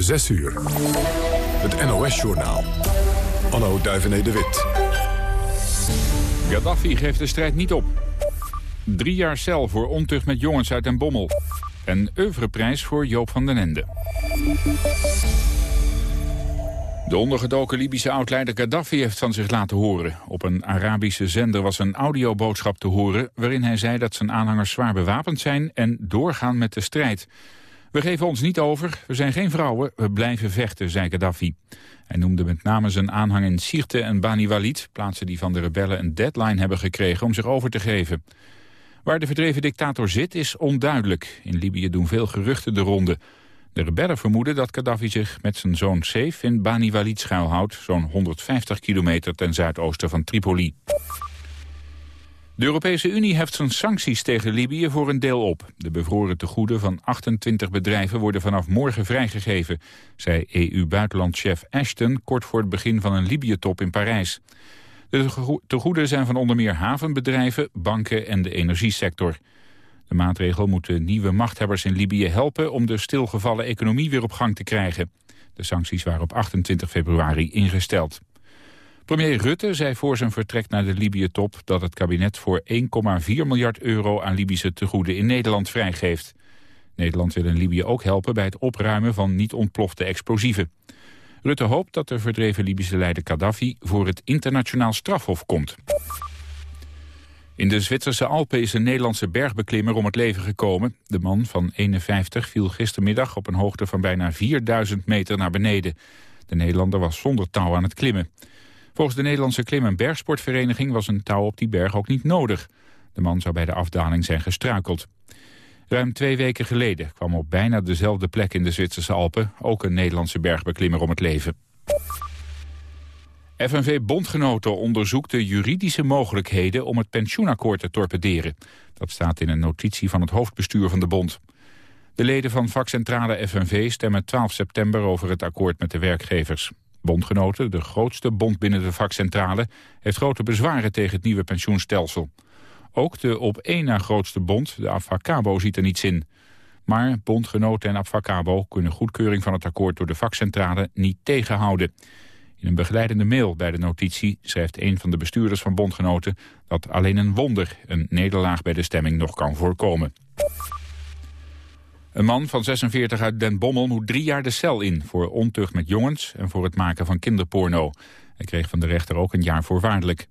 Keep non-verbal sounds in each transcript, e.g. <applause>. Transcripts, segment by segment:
6 uur. Het NOS-journaal. Anno Duivené de Wit. Gaddafi geeft de strijd niet op. Drie jaar cel voor ontucht met jongens uit Den Bommel. En oeuvreprijs voor Joop van den Ende. De ondergedoken Libische oud-leider Gaddafi heeft van zich laten horen. Op een Arabische zender was een audioboodschap te horen... waarin hij zei dat zijn aanhangers zwaar bewapend zijn... en doorgaan met de strijd. We geven ons niet over, we zijn geen vrouwen, we blijven vechten, zei Gaddafi. Hij noemde met name zijn aanhang in Sirte en Bani Walid... plaatsen die van de rebellen een deadline hebben gekregen om zich over te geven. Waar de verdreven dictator zit is onduidelijk. In Libië doen veel geruchten de ronde... De rebellen vermoeden dat Gaddafi zich met zijn zoon Saif in Bani Walid schuilhoudt, zo'n 150 kilometer ten zuidoosten van Tripoli. De Europese Unie heft zijn sancties tegen Libië voor een deel op. De bevroren tegoeden van 28 bedrijven worden vanaf morgen vrijgegeven, zei EU-buitenlandchef Ashton kort voor het begin van een Libië-top in Parijs. De tegoeden zijn van onder meer havenbedrijven, banken en de energiesector. De maatregel moet de nieuwe machthebbers in Libië helpen om de stilgevallen economie weer op gang te krijgen. De sancties waren op 28 februari ingesteld. Premier Rutte zei voor zijn vertrek naar de Libië-top dat het kabinet voor 1,4 miljard euro aan Libische tegoeden in Nederland vrijgeeft. Nederland wil in Libië ook helpen bij het opruimen van niet ontplofte explosieven. Rutte hoopt dat de verdreven Libische leider Gaddafi voor het internationaal strafhof komt. In de Zwitserse Alpen is een Nederlandse bergbeklimmer om het leven gekomen. De man van 51 viel gistermiddag op een hoogte van bijna 4000 meter naar beneden. De Nederlander was zonder touw aan het klimmen. Volgens de Nederlandse Klim- en Bergsportvereniging was een touw op die berg ook niet nodig. De man zou bij de afdaling zijn gestruikeld. Ruim twee weken geleden kwam op bijna dezelfde plek in de Zwitserse Alpen... ook een Nederlandse bergbeklimmer om het leven. FNV-bondgenoten onderzoekt de juridische mogelijkheden om het pensioenakkoord te torpederen. Dat staat in een notitie van het hoofdbestuur van de bond. De leden van vakcentrale FNV stemmen 12 september over het akkoord met de werkgevers. Bondgenoten, de grootste bond binnen de vakcentrale, heeft grote bezwaren tegen het nieuwe pensioenstelsel. Ook de op één na grootste bond, de Avacabo, ziet er niets in. Maar bondgenoten en Avacabo kunnen goedkeuring van het akkoord door de vakcentrale niet tegenhouden. In een begeleidende mail bij de notitie schrijft een van de bestuurders van bondgenoten dat alleen een wonder een nederlaag bij de stemming nog kan voorkomen. Een man van 46 uit Den Bommel moet drie jaar de cel in voor ontucht met jongens en voor het maken van kinderporno. Hij kreeg van de rechter ook een jaar voorwaardelijk.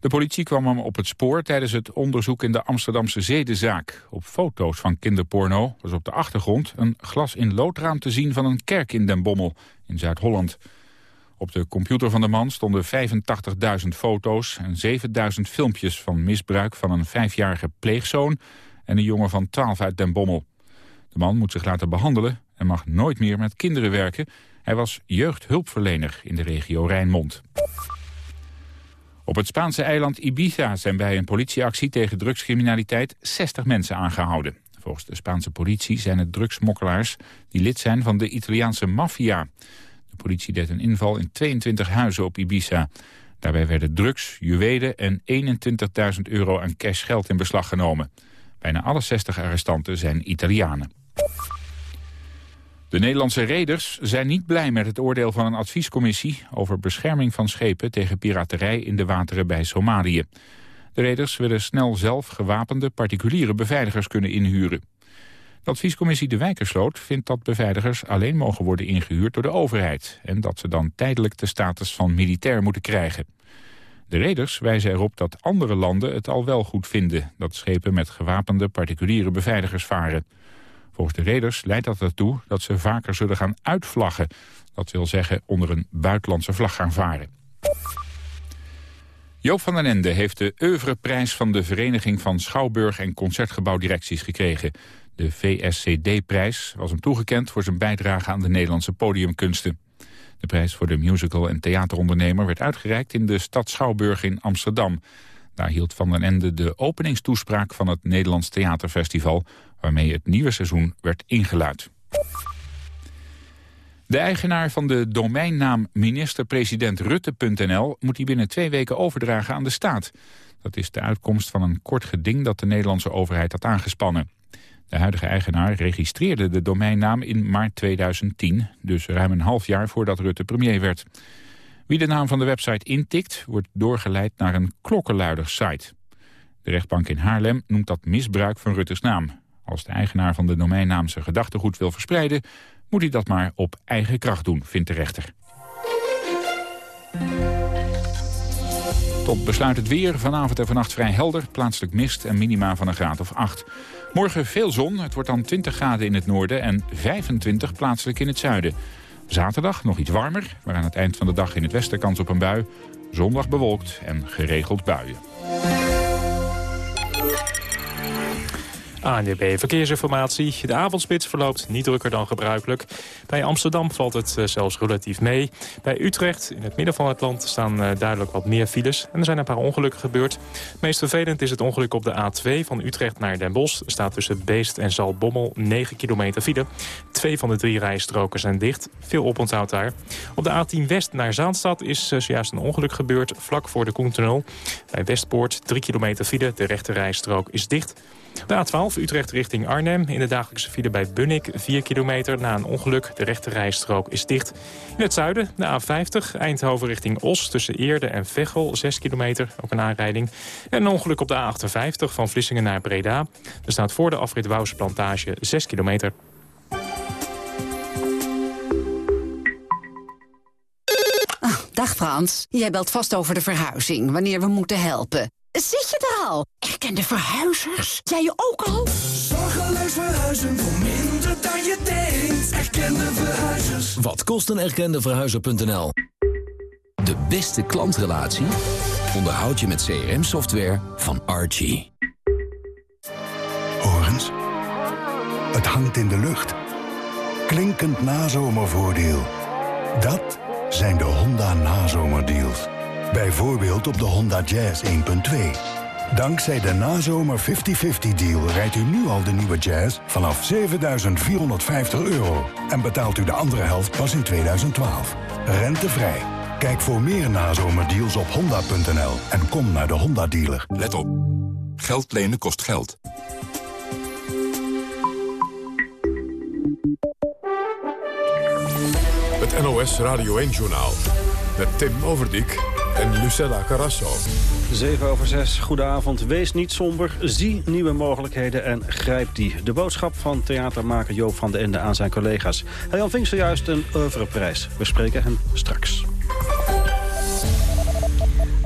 De politie kwam hem op het spoor tijdens het onderzoek in de Amsterdamse zedenzaak. Op foto's van kinderporno was op de achtergrond een glas in loodraam te zien van een kerk in Den Bommel in Zuid-Holland. Op de computer van de man stonden 85.000 foto's en 7.000 filmpjes van misbruik van een vijfjarige pleegzoon en een jongen van 12 uit Den Bommel. De man moet zich laten behandelen en mag nooit meer met kinderen werken. Hij was jeugdhulpverlener in de regio Rijnmond. Op het Spaanse eiland Ibiza zijn bij een politieactie tegen drugscriminaliteit 60 mensen aangehouden. Volgens de Spaanse politie zijn het drugsmokkelaars die lid zijn van de Italiaanse maffia. De politie deed een inval in 22 huizen op Ibiza. Daarbij werden drugs, juwelen en 21.000 euro aan cash geld in beslag genomen. Bijna alle 60 arrestanten zijn Italianen. De Nederlandse reders zijn niet blij met het oordeel van een adviescommissie... over bescherming van schepen tegen piraterij in de wateren bij Somalië. De reders willen snel zelf gewapende particuliere beveiligers kunnen inhuren. De adviescommissie De Wijkersloot vindt dat beveiligers alleen mogen worden ingehuurd door de overheid... en dat ze dan tijdelijk de status van militair moeten krijgen. De reders wijzen erop dat andere landen het al wel goed vinden... dat schepen met gewapende particuliere beveiligers varen. Volgens de reders leidt dat ertoe dat ze vaker zullen gaan uitvlaggen. Dat wil zeggen onder een buitenlandse vlag gaan varen. Joop van den Ende heeft de oeuvreprijs van de Vereniging van Schouwburg en Concertgebouwdirecties gekregen. De VSCD-prijs was hem toegekend voor zijn bijdrage aan de Nederlandse podiumkunsten. De prijs voor de musical- en theaterondernemer werd uitgereikt in de stad Schouwburg in Amsterdam. Daar hield Van den Ende de openingstoespraak van het Nederlands Theaterfestival... waarmee het nieuwe seizoen werd ingeluid. De eigenaar van de domeinnaam minister-president-Rutte.nl... moet die binnen twee weken overdragen aan de staat. Dat is de uitkomst van een kort geding dat de Nederlandse overheid had aangespannen. De huidige eigenaar registreerde de domeinnaam in maart 2010, dus ruim een half jaar voordat Rutte premier werd. Wie de naam van de website intikt, wordt doorgeleid naar een klokkenluidersite. De rechtbank in Haarlem noemt dat misbruik van Rutte's naam. Als de eigenaar van de domeinnaam zijn gedachtegoed wil verspreiden... moet hij dat maar op eigen kracht doen, vindt de rechter. Tot besluit het weer. Vanavond en vannacht vrij helder. Plaatselijk mist en minima van een graad of 8. Morgen veel zon. Het wordt dan 20 graden in het noorden en 25 plaatselijk in het zuiden. Zaterdag nog iets warmer, maar aan het eind van de dag in het westen kans op een bui. Zondag bewolkt en geregeld buien. ANDB Verkeersinformatie. De avondspits verloopt niet drukker dan gebruikelijk. Bij Amsterdam valt het eh, zelfs relatief mee. Bij Utrecht, in het midden van het land, staan eh, duidelijk wat meer files. En er zijn een paar ongelukken gebeurd. meest vervelend is het ongeluk op de A2 van Utrecht naar Den Bosch. Er staat tussen Beest en Zalbommel 9 kilometer file. Twee van de drie rijstroken zijn dicht. Veel oponthoud daar. Op de A10 West naar Zaanstad is uh, zojuist een ongeluk gebeurd... vlak voor de Koentunnel. Bij Westpoort 3 kilometer file. De rechte rijstrook is dicht. De A12 Utrecht richting Arnhem. In de dagelijkse file bij Bunnik 4 kilometer na een ongeluk. De rechte rijstrook is dicht. In het zuiden de A50 Eindhoven richting Os tussen Eerde en Veghel 6 kilometer. Ook een aanrijding. En een ongeluk op de A58 van Vlissingen naar Breda. Er staat voor de afrit Wouwse Plantage 6 kilometer. Ah, dag Frans, jij belt vast over de verhuizing, wanneer we moeten helpen. Zit je er al? Erkende verhuizers? Jij je ook al? Zorgeloos verhuizen voor minder dan je denkt. Erkende verhuizers. Wat kost een erkende verhuizer.nl? De beste klantrelatie onderhoud je met CRM-software van Archie. Horens, het hangt in de lucht. Klinkend nazomervoordeel. Dat zijn de Honda nazomerdeals. Bijvoorbeeld op de Honda Jazz 1.2. Dankzij de nazomer 50-50 deal rijdt u nu al de nieuwe Jazz vanaf 7.450 euro. En betaalt u de andere helft pas in 2012. Rentevrij. Kijk voor meer nazomerdeals op honda.nl en kom naar de Honda dealer. Let op. Geld lenen kost geld. Het NOS Radio 1-journaal. Met Tim Overdijk en Lucella Carrasso. 7 over 6, goedenavond. Wees niet somber, zie nieuwe mogelijkheden en grijp die. De boodschap van theatermaker Joop van den Ende aan zijn collega's. Hij ontving zojuist een oeuvreprijs. We spreken hem straks.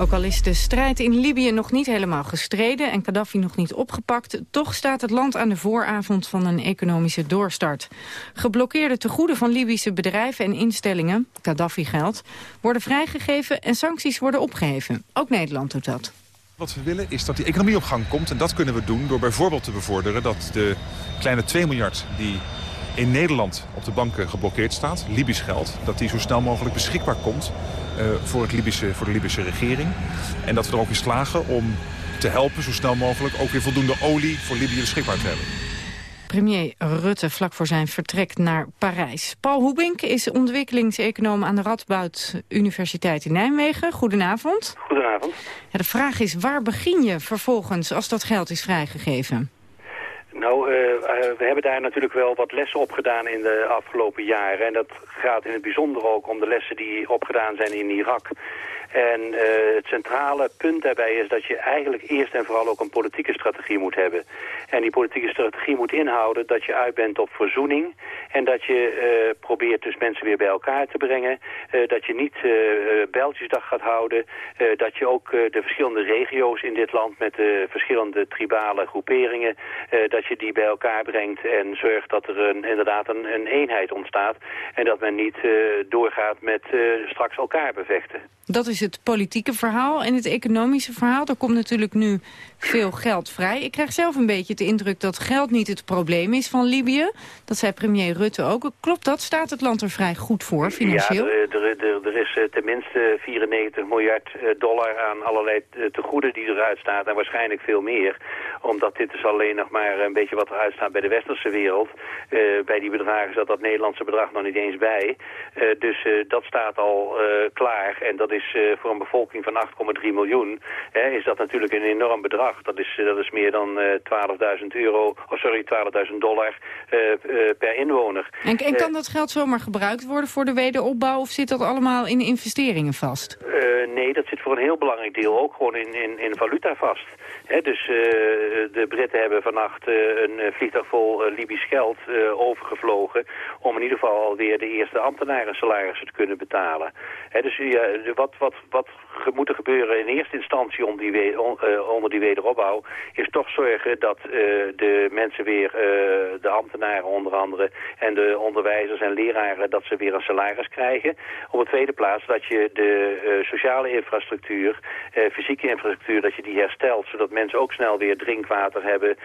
Ook al is de strijd in Libië nog niet helemaal gestreden en Gaddafi nog niet opgepakt, toch staat het land aan de vooravond van een economische doorstart. Geblokkeerde tegoeden van Libische bedrijven en instellingen, Gaddafi-geld, worden vrijgegeven en sancties worden opgeheven. Ook Nederland doet dat. Wat we willen is dat die economie op gang komt. En dat kunnen we doen door bijvoorbeeld te bevorderen dat de kleine 2 miljard die in Nederland op de banken geblokkeerd staat, Libisch geld, dat die zo snel mogelijk beschikbaar komt uh, voor, het Libische, voor de Libische regering. En dat we er ook in slagen om te helpen zo snel mogelijk ook weer voldoende olie voor Libië beschikbaar te hebben. Premier Rutte vlak voor zijn vertrek naar Parijs. Paul Hoebink is ontwikkelingseconoom aan de Radboud Universiteit in Nijmegen. Goedenavond. Goedenavond. Ja, de vraag is, waar begin je vervolgens als dat geld is vrijgegeven? Nou, uh, we hebben daar natuurlijk wel wat lessen op gedaan in de afgelopen jaren. En dat gaat in het bijzonder ook om de lessen die opgedaan zijn in Irak. En uh, het centrale punt daarbij is dat je eigenlijk eerst en vooral ook een politieke strategie moet hebben. En die politieke strategie moet inhouden dat je uit bent op verzoening. En dat je uh, probeert dus mensen weer bij elkaar te brengen. Uh, dat je niet Bijltjesdag gaat houden. dat je ook de verschillende regio's in dit land met de verschillende tribale groeperingen... dat je die bij elkaar brengt en zorgt dat er een, inderdaad een, een eenheid ontstaat. En dat men niet doorgaat met straks elkaar bevechten. Dat is het politieke verhaal. En het economische verhaal, er komt natuurlijk nu veel geld vrij. Ik krijg zelf een beetje de indruk dat geld niet het probleem is van Libië. Dat zei premier Rutte ook. Klopt dat? Staat het land er vrij goed voor, financieel? Ja, er, er, er is eh, tenminste 94 miljard eh, dollar aan allerlei tegoeden die eruit staan. En waarschijnlijk veel meer. Omdat dit is alleen nog maar een beetje wat eruit staat bij de westerse wereld. Bij die bedragen zat dat Nederlandse bedrag nog niet eens bij. Dus dat staat al klaar. En dat is voor een bevolking van 8,3 miljoen... is dat natuurlijk een enorm bedrag. Dat is, dat is meer dan 12.000 euro, oh sorry, 12.000 dollar per inwoner. En, en kan dat geld zomaar gebruikt worden voor de wederopbouw of zit dat allemaal in investeringen vast? nee, dat zit voor een heel belangrijk deel ook gewoon in, in, in valuta vast. Dus de Britten hebben vannacht een vliegtuig vol Libisch geld overgevlogen om in ieder geval alweer de eerste ambtenaren salarissen te kunnen betalen. dus wat, wat, wat moet er gebeuren in eerste instantie om die onder die wederopbouw... is toch zorgen dat de mensen weer, de ambtenaren onder andere... en de onderwijzers en leraren, dat ze weer een salaris krijgen. Op de tweede plaats dat je de sociale infrastructuur, fysieke infrastructuur... dat je die herstelt, zodat mensen ook snel weer drinkwater hebben,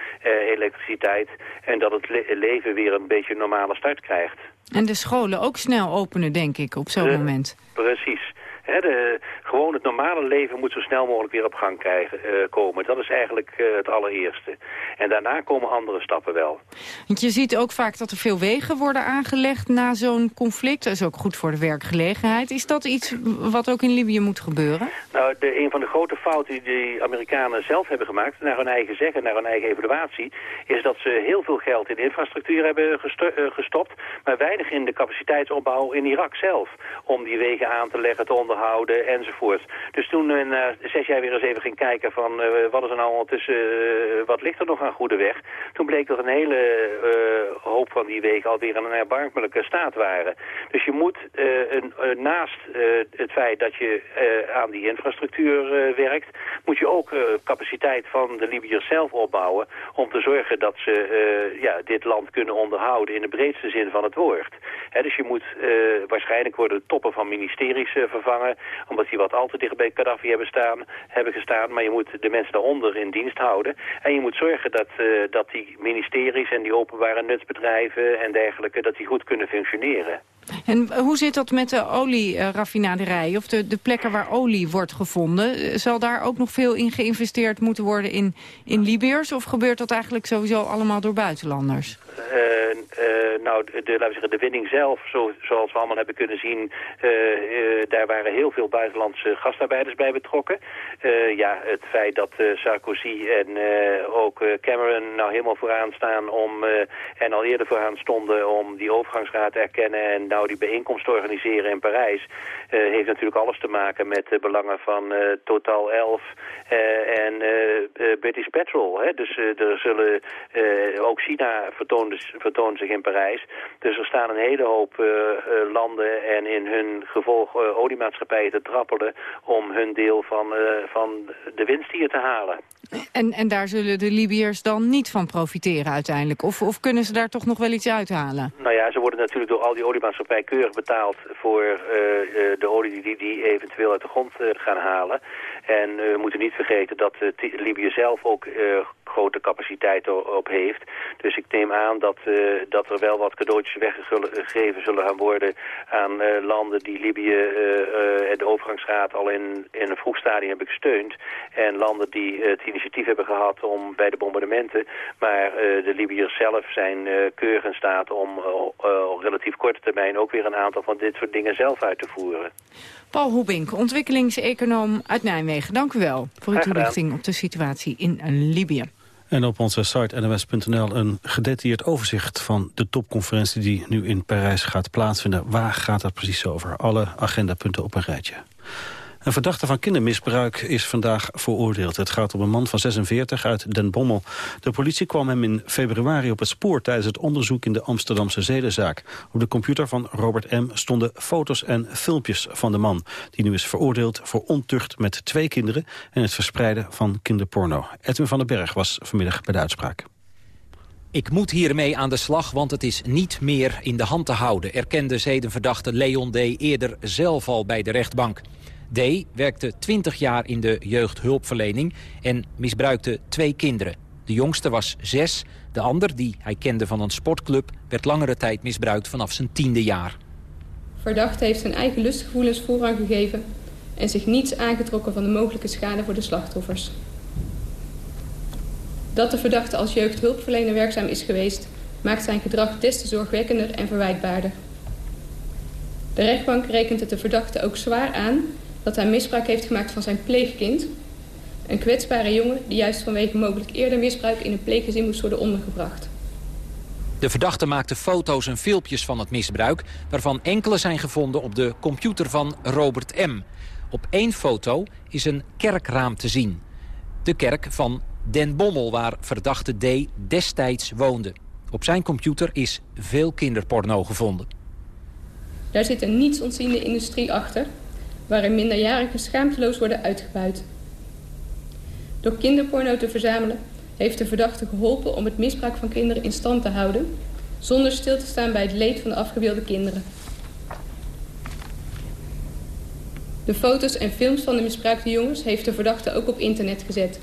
elektriciteit... en dat het le leven weer een beetje een normale start krijgt. En de scholen ook snel openen, denk ik, op zo'n moment. Precies de, gewoon het normale leven moet zo snel mogelijk weer op gang krijgen, uh, komen. Dat is eigenlijk uh, het allereerste. En daarna komen andere stappen wel. Want je ziet ook vaak dat er veel wegen worden aangelegd na zo'n conflict. Dat is ook goed voor de werkgelegenheid. Is dat iets wat ook in Libië moet gebeuren? Nou, de, een van de grote fouten die de Amerikanen zelf hebben gemaakt... naar hun eigen zeggen, naar hun eigen evaluatie... is dat ze heel veel geld in infrastructuur hebben eh, gestopt... maar weinig in de capaciteitsopbouw in Irak zelf. Om die wegen aan te leggen, te onderhouden enzovoort. Dus toen uh, na zes jaar weer eens even ging kijken van uh, wat is er nou ondertussen, uh, wat ligt er nog aan goede weg. Toen bleek dat een hele hoop van die wegen alweer in een erbarmelijke staat waren. Dus je moet een, naast het feit dat je aan die infrastructuur werkt, moet je ook capaciteit van de Libiërs zelf opbouwen om te zorgen dat ze ja, dit land kunnen onderhouden in de breedste zin van het woord. dus je moet waarschijnlijk worden de toppen van ministeries vervangen omdat die wat al te dicht bij Gaddafi hebben, staan, hebben gestaan. Maar je moet de mensen daaronder in dienst houden. En je moet zorgen dat, uh, dat die ministeries en die openbare nutsbedrijven en dergelijke... dat die goed kunnen functioneren. En hoe zit dat met de olieraffinaderij of de, de plekken waar olie wordt gevonden? Zal daar ook nog veel in geïnvesteerd moeten worden in, in Libiërs? Of gebeurt dat eigenlijk sowieso allemaal door buitenlanders? Uh, uh, nou, de, laten we zeggen, de winning zelf, zo, zoals we allemaal hebben kunnen zien... Daar waren heel veel buitenlandse gastarbeiders bij betrokken. ja, het feit dat Sarkozy en ook Cameron nou helemaal vooraan staan... om en al eerder vooraan stonden om die overgangsraad te erkennen... en nou die bijeenkomst organiseren in Parijs... Uh, heeft natuurlijk alles te maken met de belangen van uh, Total 11 uh, en British Petrol. Hè? Dus er zullen ook China vertoont, vertoont zich in Parijs. Dus er staan een hele hoop landen en in hun gevolg oliemaatschappijen te trappelen... om hun deel van, van de winst hier te halen. En, en daar zullen de Libiërs dan niet van profiteren uiteindelijk? Of, of kunnen ze daar toch nog wel iets uithalen? Nou ja, ze worden natuurlijk door al die oliemaatschappijen keurig betaald... voor uh, de olie die die eventueel uit de grond uh, gaan halen. En we moeten niet vergeten dat Libië zelf ook grote capaciteit op heeft. Dus ik neem aan dat, dat er wel wat cadeautjes weggegeven zullen gaan worden... aan landen die Libië en de overgangsraad al in, in een vroeg stadium hebben gesteund. En landen die het initiatief hebben gehad om bij de bombardementen. Maar de Libiërs zelf zijn keurig in staat om op relatief korte termijn ook weer een aantal van dit soort dingen zelf uit te voeren. Paul Hoebink, ontwikkelingseconoom uit Nijmegen. Dank u wel voor uw toelichting op de situatie in Libië. En op onze site nws.nl een gedetailleerd overzicht van de topconferentie die nu in Parijs gaat plaatsvinden. Waar gaat het precies over? Alle agendapunten op een rijtje. Een verdachte van kindermisbruik is vandaag veroordeeld. Het gaat om een man van 46 uit Den Bommel. De politie kwam hem in februari op het spoor tijdens het onderzoek in de Amsterdamse zedenzaak. Op de computer van Robert M. stonden foto's en filmpjes van de man... die nu is veroordeeld voor ontucht met twee kinderen... en het verspreiden van kinderporno. Edwin van den Berg was vanmiddag bij de uitspraak. Ik moet hiermee aan de slag, want het is niet meer in de hand te houden... erkende zedenverdachte Leon D. eerder zelf al bij de rechtbank. D. werkte 20 jaar in de jeugdhulpverlening en misbruikte twee kinderen. De jongste was zes, de ander, die hij kende van een sportclub... werd langere tijd misbruikt vanaf zijn tiende jaar. Verdachte heeft zijn eigen lustgevoelens voorrang gegeven... en zich niets aangetrokken van de mogelijke schade voor de slachtoffers. Dat de verdachte als jeugdhulpverlener werkzaam is geweest... maakt zijn gedrag des te zorgwekkender en verwijtbaarder. De rechtbank rekent het de verdachte ook zwaar aan dat hij misbruik heeft gemaakt van zijn pleegkind... Een kwetsbare jongen die juist vanwege mogelijk eerder misbruik in een pleeggezin moest worden ondergebracht. De verdachte maakte foto's en filmpjes van het misbruik... waarvan enkele zijn gevonden op de computer van Robert M. Op één foto is een kerkraam te zien. De kerk van Den Bommel, waar verdachte D destijds woonde. Op zijn computer is veel kinderporno gevonden. Daar zit een nietsontziende industrie achter... waarin minderjarigen schaamteloos worden uitgebuit. Door kinderporno te verzamelen heeft de verdachte geholpen om het misbruik van kinderen in stand te houden... zonder stil te staan bij het leed van de afgebeelde kinderen. De foto's en films van de misbruikte jongens heeft de verdachte ook op internet gezet.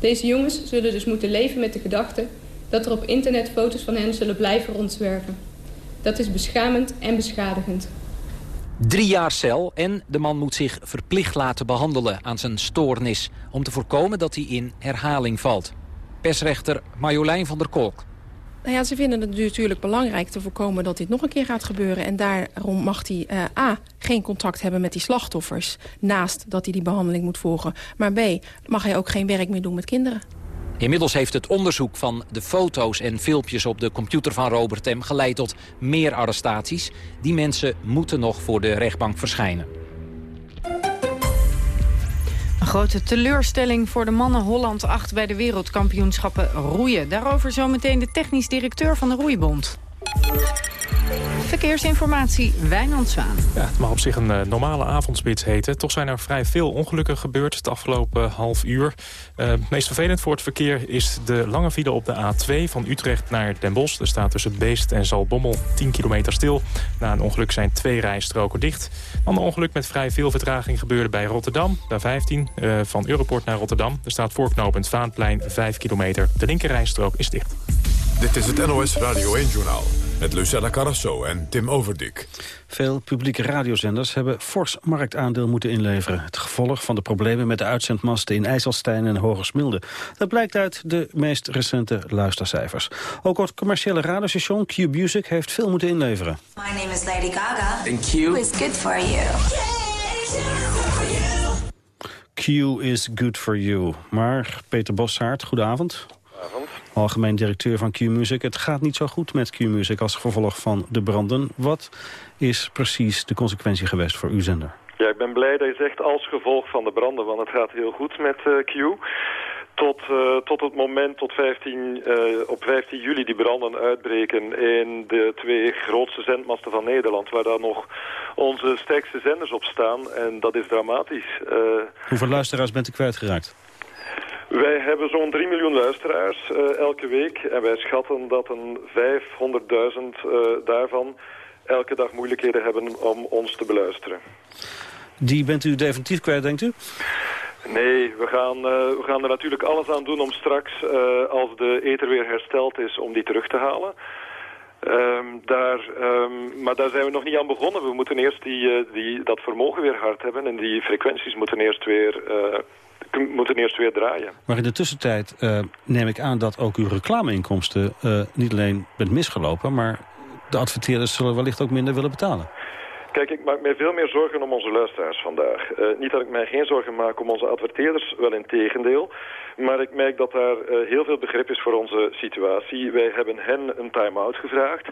Deze jongens zullen dus moeten leven met de gedachte dat er op internet foto's van hen zullen blijven rondzwerven. Dat is beschamend en beschadigend. Drie jaar cel en de man moet zich verplicht laten behandelen aan zijn stoornis... om te voorkomen dat hij in herhaling valt. Persrechter Marjolein van der Kolk. Nou ja, ze vinden het natuurlijk belangrijk te voorkomen dat dit nog een keer gaat gebeuren. En daarom mag hij uh, A, geen contact hebben met die slachtoffers... naast dat hij die behandeling moet volgen. Maar B, mag hij ook geen werk meer doen met kinderen. Inmiddels heeft het onderzoek van de foto's en filmpjes op de computer van Robert M. geleid tot meer arrestaties. Die mensen moeten nog voor de rechtbank verschijnen. Een grote teleurstelling voor de mannen Holland 8 bij de wereldkampioenschappen roeien. Daarover zometeen de technisch directeur van de Roeibond. Verkeersinformatie, Wijnand Zwaan. Ja, het mag op zich een uh, normale avondspits heten. Toch zijn er vrij veel ongelukken gebeurd het afgelopen half uur. Uh, het meest vervelend voor het verkeer is de lange file op de A2 van Utrecht naar Den Bosch. Er staat tussen Beest en Zalbommel 10 kilometer stil. Na een ongeluk zijn twee rijstroken dicht. Dan een ongeluk met vrij veel vertraging gebeurde bij Rotterdam. Daar 15 uh, van Europort naar Rotterdam. Er staat voorknopend Vaanplein 5 kilometer. De linkerrijstrook is dicht. Dit is het NOS Radio 1-journaal met Lucella Carrasso en Tim Overdik. Veel publieke radiozenders hebben fors marktaandeel moeten inleveren. Het gevolg van de problemen met de uitzendmasten in IJsselstein en Hogersmilde. Dat blijkt uit de meest recente luistercijfers. Ook het commerciële radiostation Q-Music heeft veel moeten inleveren. My name is Lady Gaga. And Q is good for you. Q is good for you. Maar Peter Bossaert, goedenavond. Goedenavond. Algemeen directeur van Q-Music. Het gaat niet zo goed met Q-Music als gevolg van de branden. Wat is precies de consequentie geweest voor uw zender? Ja, ik ben blij dat je zegt als gevolg van de branden, want het gaat heel goed met uh, Q. Tot, uh, tot het moment, tot 15, uh, op 15 juli, die branden uitbreken in de twee grootste zendmasten van Nederland, waar dan nog onze sterkste zenders op staan. En dat is dramatisch. Hoeveel luisteraars bent u kwijtgeraakt? Wij hebben zo'n 3 miljoen luisteraars uh, elke week. En wij schatten dat een 500.000 uh, daarvan elke dag moeilijkheden hebben om ons te beluisteren. Die bent u definitief kwijt, denkt u? Nee, we gaan, uh, we gaan er natuurlijk alles aan doen om straks, uh, als de ether weer hersteld is, om die terug te halen. Um, daar, um, maar daar zijn we nog niet aan begonnen. We moeten eerst die, uh, die, dat vermogen weer hard hebben en die frequenties moeten eerst weer moeten eerst weer draaien. Maar in de tussentijd uh, neem ik aan dat ook uw reclameinkomsten uh, niet alleen bent misgelopen... maar de adverteerders zullen wellicht ook minder willen betalen. Kijk, ik maak mij veel meer zorgen om onze luisteraars vandaag. Uh, niet dat ik mij geen zorgen maak om onze adverteerders, wel in tegendeel. Maar ik merk dat daar uh, heel veel begrip is voor onze situatie. Wij hebben hen een time-out gevraagd.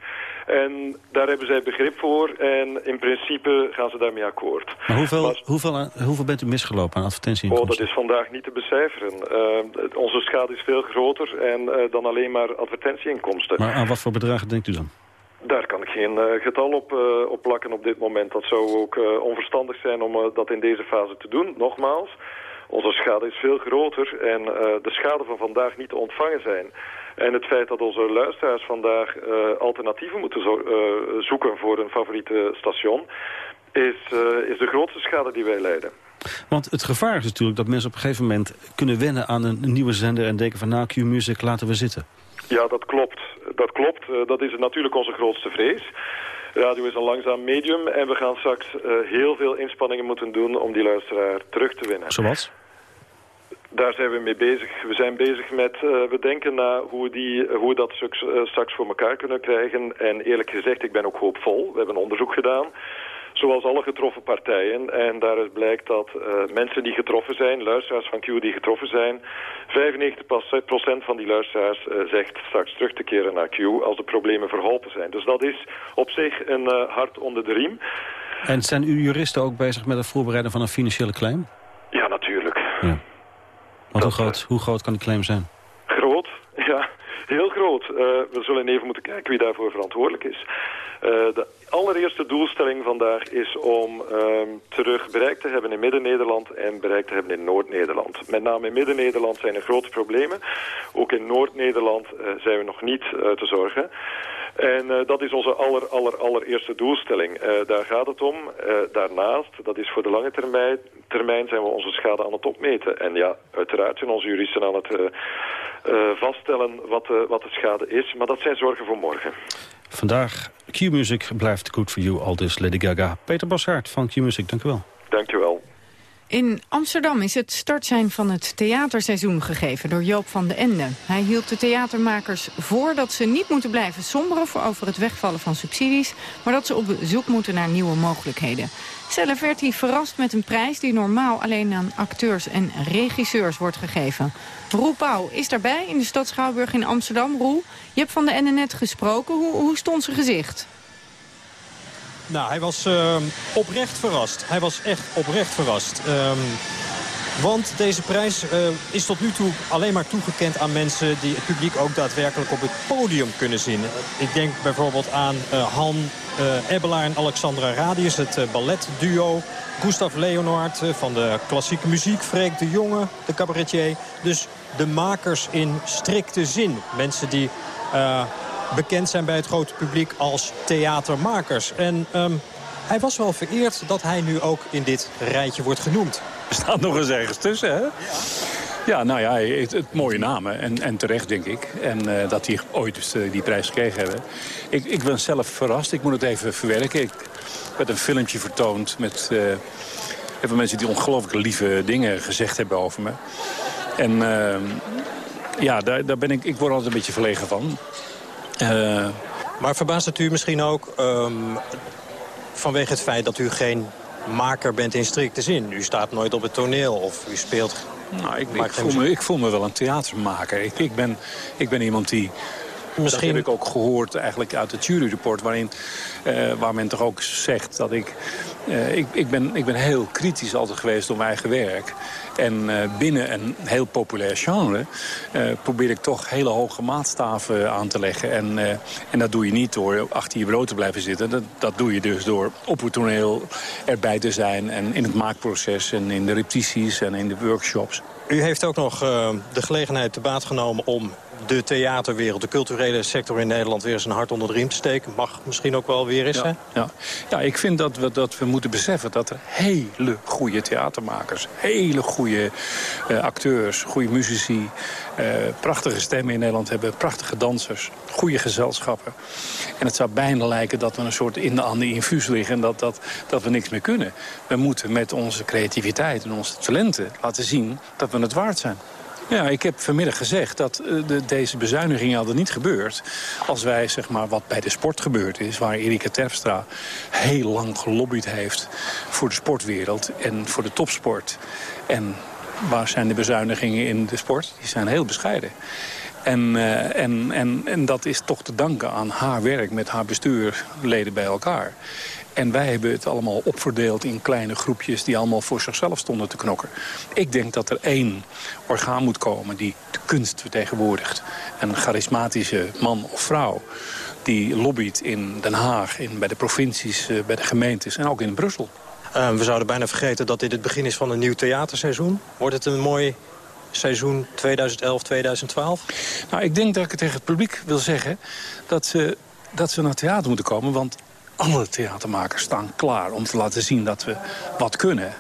En daar hebben zij begrip voor. En in principe gaan ze daarmee akkoord. Maar hoeveel, maar, hoeveel, hoeveel bent u misgelopen aan advertentieinkomsten? Oh, dat is vandaag niet te becijferen. Uh, onze schade is veel groter en, dan alleen maar advertentieinkomsten. Maar aan wat voor bedragen denkt u dan? Daar kan ik geen uh, getal op, uh, op plakken op dit moment. Dat zou ook uh, onverstandig zijn om dat in deze fase te doen. Nogmaals, onze schade is veel groter en de schade van vandaag niet te ontvangen zijn. En het feit dat onze luisteraars vandaag alternatieven moeten zo zoeken voor een favoriete station... Is, is de grootste schade die wij leiden. Want het gevaar is natuurlijk dat mensen op een gegeven moment kunnen wennen aan een, nieuwe zender... en denken van nou, Q-Music laten we zitten. Ja, dat klopt. Dat klopt. Dat is natuurlijk onze grootste vrees. Radio is een langzaam medium en we gaan straks heel veel inspanningen moeten doen om die luisteraar terug te winnen. Zoals? Daar zijn we mee bezig. We zijn bezig met, uh, we denken na hoe, die, hoe we dat straks voor elkaar kunnen krijgen. En eerlijk gezegd, ik ben ook hoopvol. We hebben een onderzoek gedaan. zoals alle getroffen partijen. En daaruit blijkt dat uh, mensen die getroffen zijn, luisteraars van Q die getroffen zijn... 95% van die luisteraars zegt straks terug te keren naar Q als de problemen verholpen zijn. Dus dat is op zich een hart onder de riem. En zijn uw juristen ook bezig met het voorbereiden van een financiële claim? Ja, natuurlijk. Ja. Want hoe groot, hoe groot kan die claim zijn? Groot, <laughs> ja. Heel groot. Uh, we zullen even moeten kijken wie daarvoor verantwoordelijk is. Uh, de allereerste doelstelling vandaag is om uh, terug bereik te hebben in Midden-Nederland en bereik te hebben in Noord-Nederland. Met name in Midden-Nederland zijn er grote problemen. Ook in Noord-Nederland uh, zijn we nog niet te zorgen. En uh, dat is onze aller, aller, allereerste doelstelling. Uh, daar gaat het om. Uh, daarnaast, dat is voor de lange termijn, termijn zijn we onze schade aan het opmeten. En ja, uiteraard zijn onze juristen aan het vaststellen wat, wat de schade is. Maar dat zijn zorgen voor morgen. Vandaag Q-Music blijft good for you, al dus Lady Gaga. Peter Bassaert van Q-Music, dank u wel. Dank u wel. In Amsterdam is het startsein van het theaterseizoen gegeven door Joop van den Ende. Hij hield de theatermakers voor dat ze niet moeten blijven somberen over het wegvallen van subsidies, maar dat ze op zoek moeten naar nieuwe mogelijkheden. Zelf werd hij verrast met een prijs die normaal alleen aan acteurs en regisseurs wordt gegeven. Roel Pauw is daarbij in de stad Schouwburg in Amsterdam. Roel, je hebt van de Ende net gesproken. Hoe, hoe stond zijn gezicht? Nou, hij was uh, oprecht verrast. Hij was echt oprecht verrast. Um, want deze prijs uh, is tot nu toe alleen maar toegekend aan mensen... die het publiek ook daadwerkelijk op het podium kunnen zien. Ik denk bijvoorbeeld aan uh, Han uh, Ebbelaar en Alexandra Radius, het balletduo. Gustav Leonard van de klassieke muziek. Freek de Jonge, de cabaretier. Dus de makers in strikte zin. Mensen die bekend zijn bij het grote publiek als theatermakers. En um, hij was wel vereerd dat hij nu ook in dit rijtje wordt genoemd. Er staat nog eens ergens tussen, hè? Ja, nou ja, het, het mooie namen. En, en terecht, denk ik. En uh, dat die ooit dus, uh, die prijs gekregen hebben. Ik, ik ben zelf verrast. Ik moet het even verwerken. Ik werd een filmpje vertoond met... Uh, even mensen die ongelooflijk lieve dingen gezegd hebben over me. En ja, daar, daar ben ik, ik word altijd een beetje verlegen van. Uh, maar verbaast het u misschien ook um, vanwege het feit dat u geen maker bent in strikte zin? U staat nooit op het toneel of u speelt... Nou, ik, ik, voel, me, ik voel me wel een theatermaker. Ik, ik, ben, ik ben iemand die Misschien... Dat heb ik ook gehoord eigenlijk uit het juryrapport... Waarin, uh, waar men toch ook zegt dat ik, uh, ik... Ik ben, ik ben heel kritisch altijd geweest op mijn eigen werk. En uh, binnen een heel populair genre probeer ik toch hele hoge maatstaven aan te leggen. En, en dat doe je niet door achter je bureau te blijven zitten. Dat, dat doe je dus door op het toneel erbij te zijn... en in het maakproces en in de repetities en in de workshops. U heeft ook nog de gelegenheid te baat genomen om de theaterwereld, de culturele sector in Nederland... weer eens een hart onder de riem te steken. Mag misschien ook wel weer eens, ja, hè? Ja. ja, ik vind dat we, dat we moeten beseffen dat er hele goede theatermakers... hele goede uh, acteurs, goede muzici... Uh, prachtige stemmen in Nederland hebben, prachtige dansers... goede gezelschappen. En het zou bijna lijken dat we een soort in de, aan de infuus liggen... en dat, dat, dat we niks meer kunnen. We moeten met onze creativiteit en onze talenten laten zien dat we het waard zijn. Ja, ik heb vanmiddag gezegd dat uh, de, deze bezuinigingen hadden niet gebeurd... als wij, zeg maar, wat bij de sport gebeurd is... waar Erika Terpstra heel lang gelobbyd heeft voor de sportwereld... en voor de topsport. En waar zijn de bezuinigingen in de sport? Die zijn heel bescheiden. En, uh, en, en, en dat is toch te danken aan haar werk met haar bestuurleden bij elkaar. En wij hebben het allemaal opverdeeld in kleine groepjes... die allemaal voor zichzelf stonden te knokken. Ik denk dat er één orgaan moet komen die de kunst vertegenwoordigt. Een charismatische man of vrouw die lobbyt in Den Haag... In, bij de provincies, eh, bij de gemeentes en ook in Brussel. Uh, we zouden bijna vergeten dat dit het begin is van een nieuw theaterseizoen. Wordt het een mooi seizoen 2011-2012? Nou, ik denk dat ik het tegen het publiek wil zeggen... dat ze, dat ze naar het theater moeten komen. Want alle theatermakers staan klaar om te laten zien dat we wat kunnen.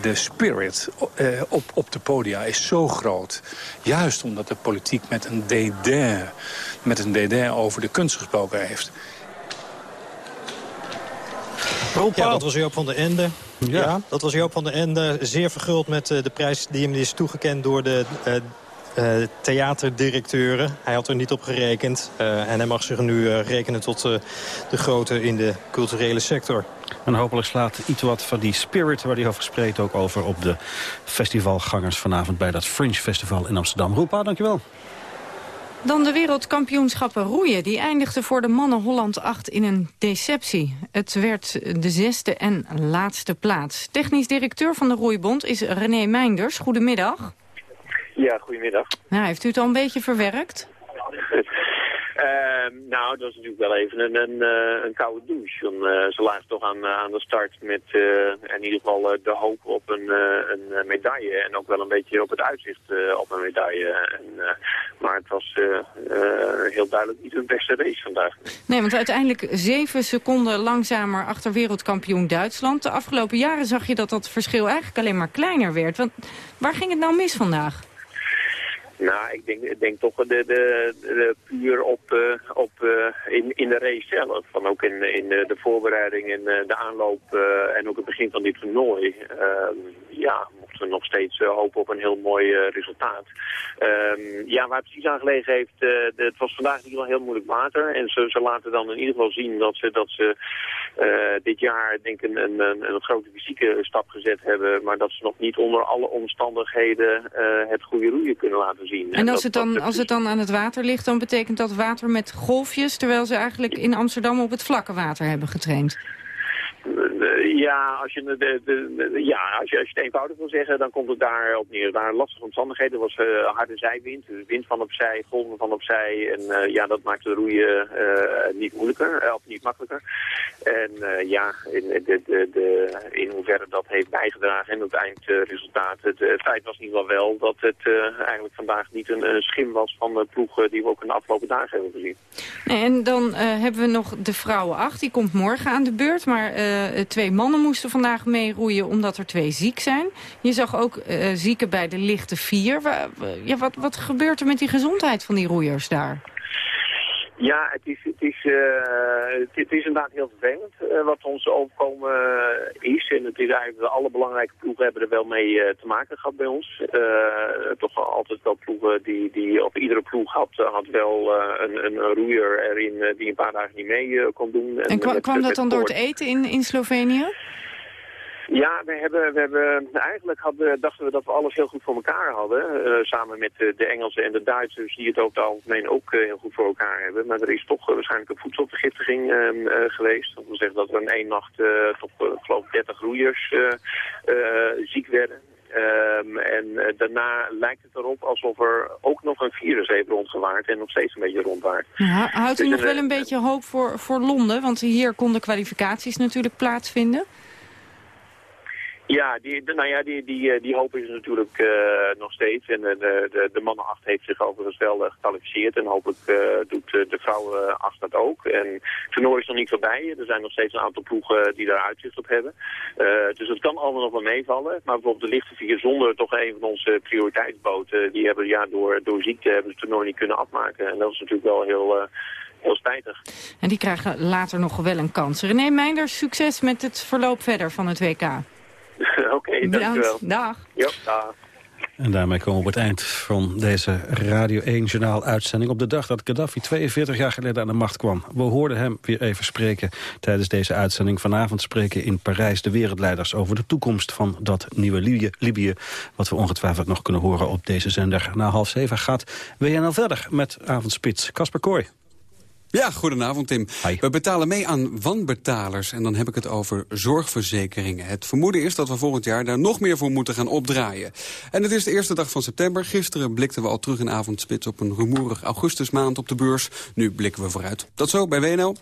De spirit eh, op, op de podia is zo groot. Juist omdat de politiek met een dédain, met een dédain over de kunst gesproken heeft. Ja, dat was Joop van der Ende. Ja. dat was Joop van der Ende. Zeer verguld met uh, de prijs die hem is toegekend door de uh, theaterdirecteuren. Hij had er niet op gerekend. Uh, en hij mag zich nu uh, rekenen tot de grote in de culturele sector. En hopelijk slaat iets wat van die spirit waar hij over spreekt... ook over op de festivalgangers vanavond bij dat Fringe Festival in Amsterdam. Roepa, dankjewel. Dan de wereldkampioenschappen roeien. Die eindigde voor de mannen Holland 8 in een deceptie. Het werd de zesde en laatste plaats. Technisch directeur van de Roeibond is René Meinders. Goedemiddag. Ja, goedemiddag. Nou, heeft u het al een beetje verwerkt? Uh, <laughs> nou, dat is natuurlijk wel even een, een, eh, een koude douche. Want, uh, ze lagen toch aan, eh, aan de start met uh, in ieder geval de hoop op een, een medaille. En ook wel een beetje op het uitzicht op een medaille. En, maar het was heel duidelijk niet hun beste race vandaag. Nee, want uiteindelijk zeven seconden langzamer achter wereldkampioen Duitsland. De afgelopen jaren zag je dat dat verschil eigenlijk alleen maar kleiner werd. Want waar ging het nou mis vandaag? Nou, ik denk, ik denk toch de, de, de puur op, uh, op uh, in, in de race zelf. Van ook in, in de voorbereiding en de aanloop en ook het begin van dit toernooi. Ehm, ja, we nog steeds hopen op een heel mooi resultaat. Um, ja, waar het precies aan gelegen heeft, de, het was vandaag in ieder geval heel moeilijk water. En ze, ze laten dan in ieder geval zien dat ze, dat ze dit jaar denk ik een, een, een, een grote fysieke stap gezet hebben. Maar dat ze nog niet onder alle omstandigheden het goede roeien kunnen laten zien. En als, het dan, als het dan aan het water ligt, dan betekent dat water met golfjes... terwijl ze eigenlijk in Amsterdam op het vlakke water hebben getraind? Ja, als je, de, de, ja als, je, het eenvoudig wil zeggen, dan komt het daar op neer. Daar lastige omstandigheden. Was uh, harde zijwind, dus wind van opzij, golven van opzij. En uh, ja, dat maakt de roeien uh, niet moeilijker, of niet makkelijker. En ja, in, in hoeverre dat heeft bijgedragen en het eindresultaat. Het, feit was ieder geval wel dat het eigenlijk vandaag niet een, schim was van de ploeg die we ook in de afgelopen dagen hebben gezien. En dan hebben we nog de vrouwen 8, die komt morgen aan de beurt, maar twee mannen moesten vandaag meeroeien omdat er twee ziek zijn. Je zag ook uh, zieken bij de lichte vier. Ja, wat, wat gebeurt er met die gezondheid van die roeiers daar? Ja, het is, het is, uh, het, is inderdaad heel vervelend uh, wat ons overkomen is. En het is eigenlijk, de alle belangrijke ploegen hebben er wel mee te maken gehad bij ons. toch altijd wel ploegen die, die op iedere ploeg had, had wel een, een, roeier erin die een paar dagen niet mee kon doen. En, en kwam, kwam dat dan door het eten in, in Slovenië? Ja, we hebben, we hebben, eigenlijk hadden, dachten we dat we alles heel goed voor elkaar hadden. Uh, samen met de, de Engelsen en de Duitsers die het over het algemeen ook uh, heel goed voor elkaar hebben. Maar er is toch uh, waarschijnlijk een voedselvergiftiging ehm, geweest. Dat wil zeggen dat er in één nacht toch geloof ik 30 roeiers ziek werden. Um, en daarna lijkt het erop alsof er ook nog een virus heeft rondgewaard en nog steeds een beetje rondwaart. Ja, houdt u dus nog wel een beetje hoop voor, voor Londen? Want hier konden kwalificaties natuurlijk plaatsvinden. Ja, die, nou ja, die, die, eh, die hoop is natuurlijk uh, nog steeds. En de, de, de mannen 8 heeft zich overigens wel uh, gecwalificeerd. En hopelijk doet de vrouwen 8 dat ook. En het toernooi is nog niet voorbij. Er zijn nog steeds een aantal ploegen die daar uitzicht op hebben. dus het kan allemaal nog wel meevallen. Maar bijvoorbeeld de lichte vier zonder toch een van onze prioriteitsboten. Die hebben ja, door, door ziekte hebben het toernooi niet kunnen afmaken. En dat is natuurlijk wel heel heel spijtig. En die krijgen later nog wel een kans. René Meinders, succes met het verloop verder van het WK. <laughs> Oké, okay, dankjewel. Dag. Jo, dag. En daarmee komen we op het eind van deze Radio 1-journaal-uitzending... op de dag dat Gaddafi 42 jaar geleden aan de macht kwam. We hoorden hem weer even spreken tijdens deze uitzending. Vanavond spreken in Parijs de wereldleiders over de toekomst van dat nieuwe Libië. Libië wat we ongetwijfeld nog kunnen horen op deze zender. Na half zeven gaat WNL verder met Avondspits. Kasper Kooi. Ja, goedenavond Tim. We betalen mee aan wanbetalers en dan heb ik het over zorgverzekeringen. Het vermoeden is dat we volgend jaar daar nog meer voor moeten gaan opdraaien. En het is de eerste dag van september. Gisteren blikten we al terug in avondspits op een rumoerig augustusmaand op de beurs. Nu blikken we vooruit. Dat zo bij WNL.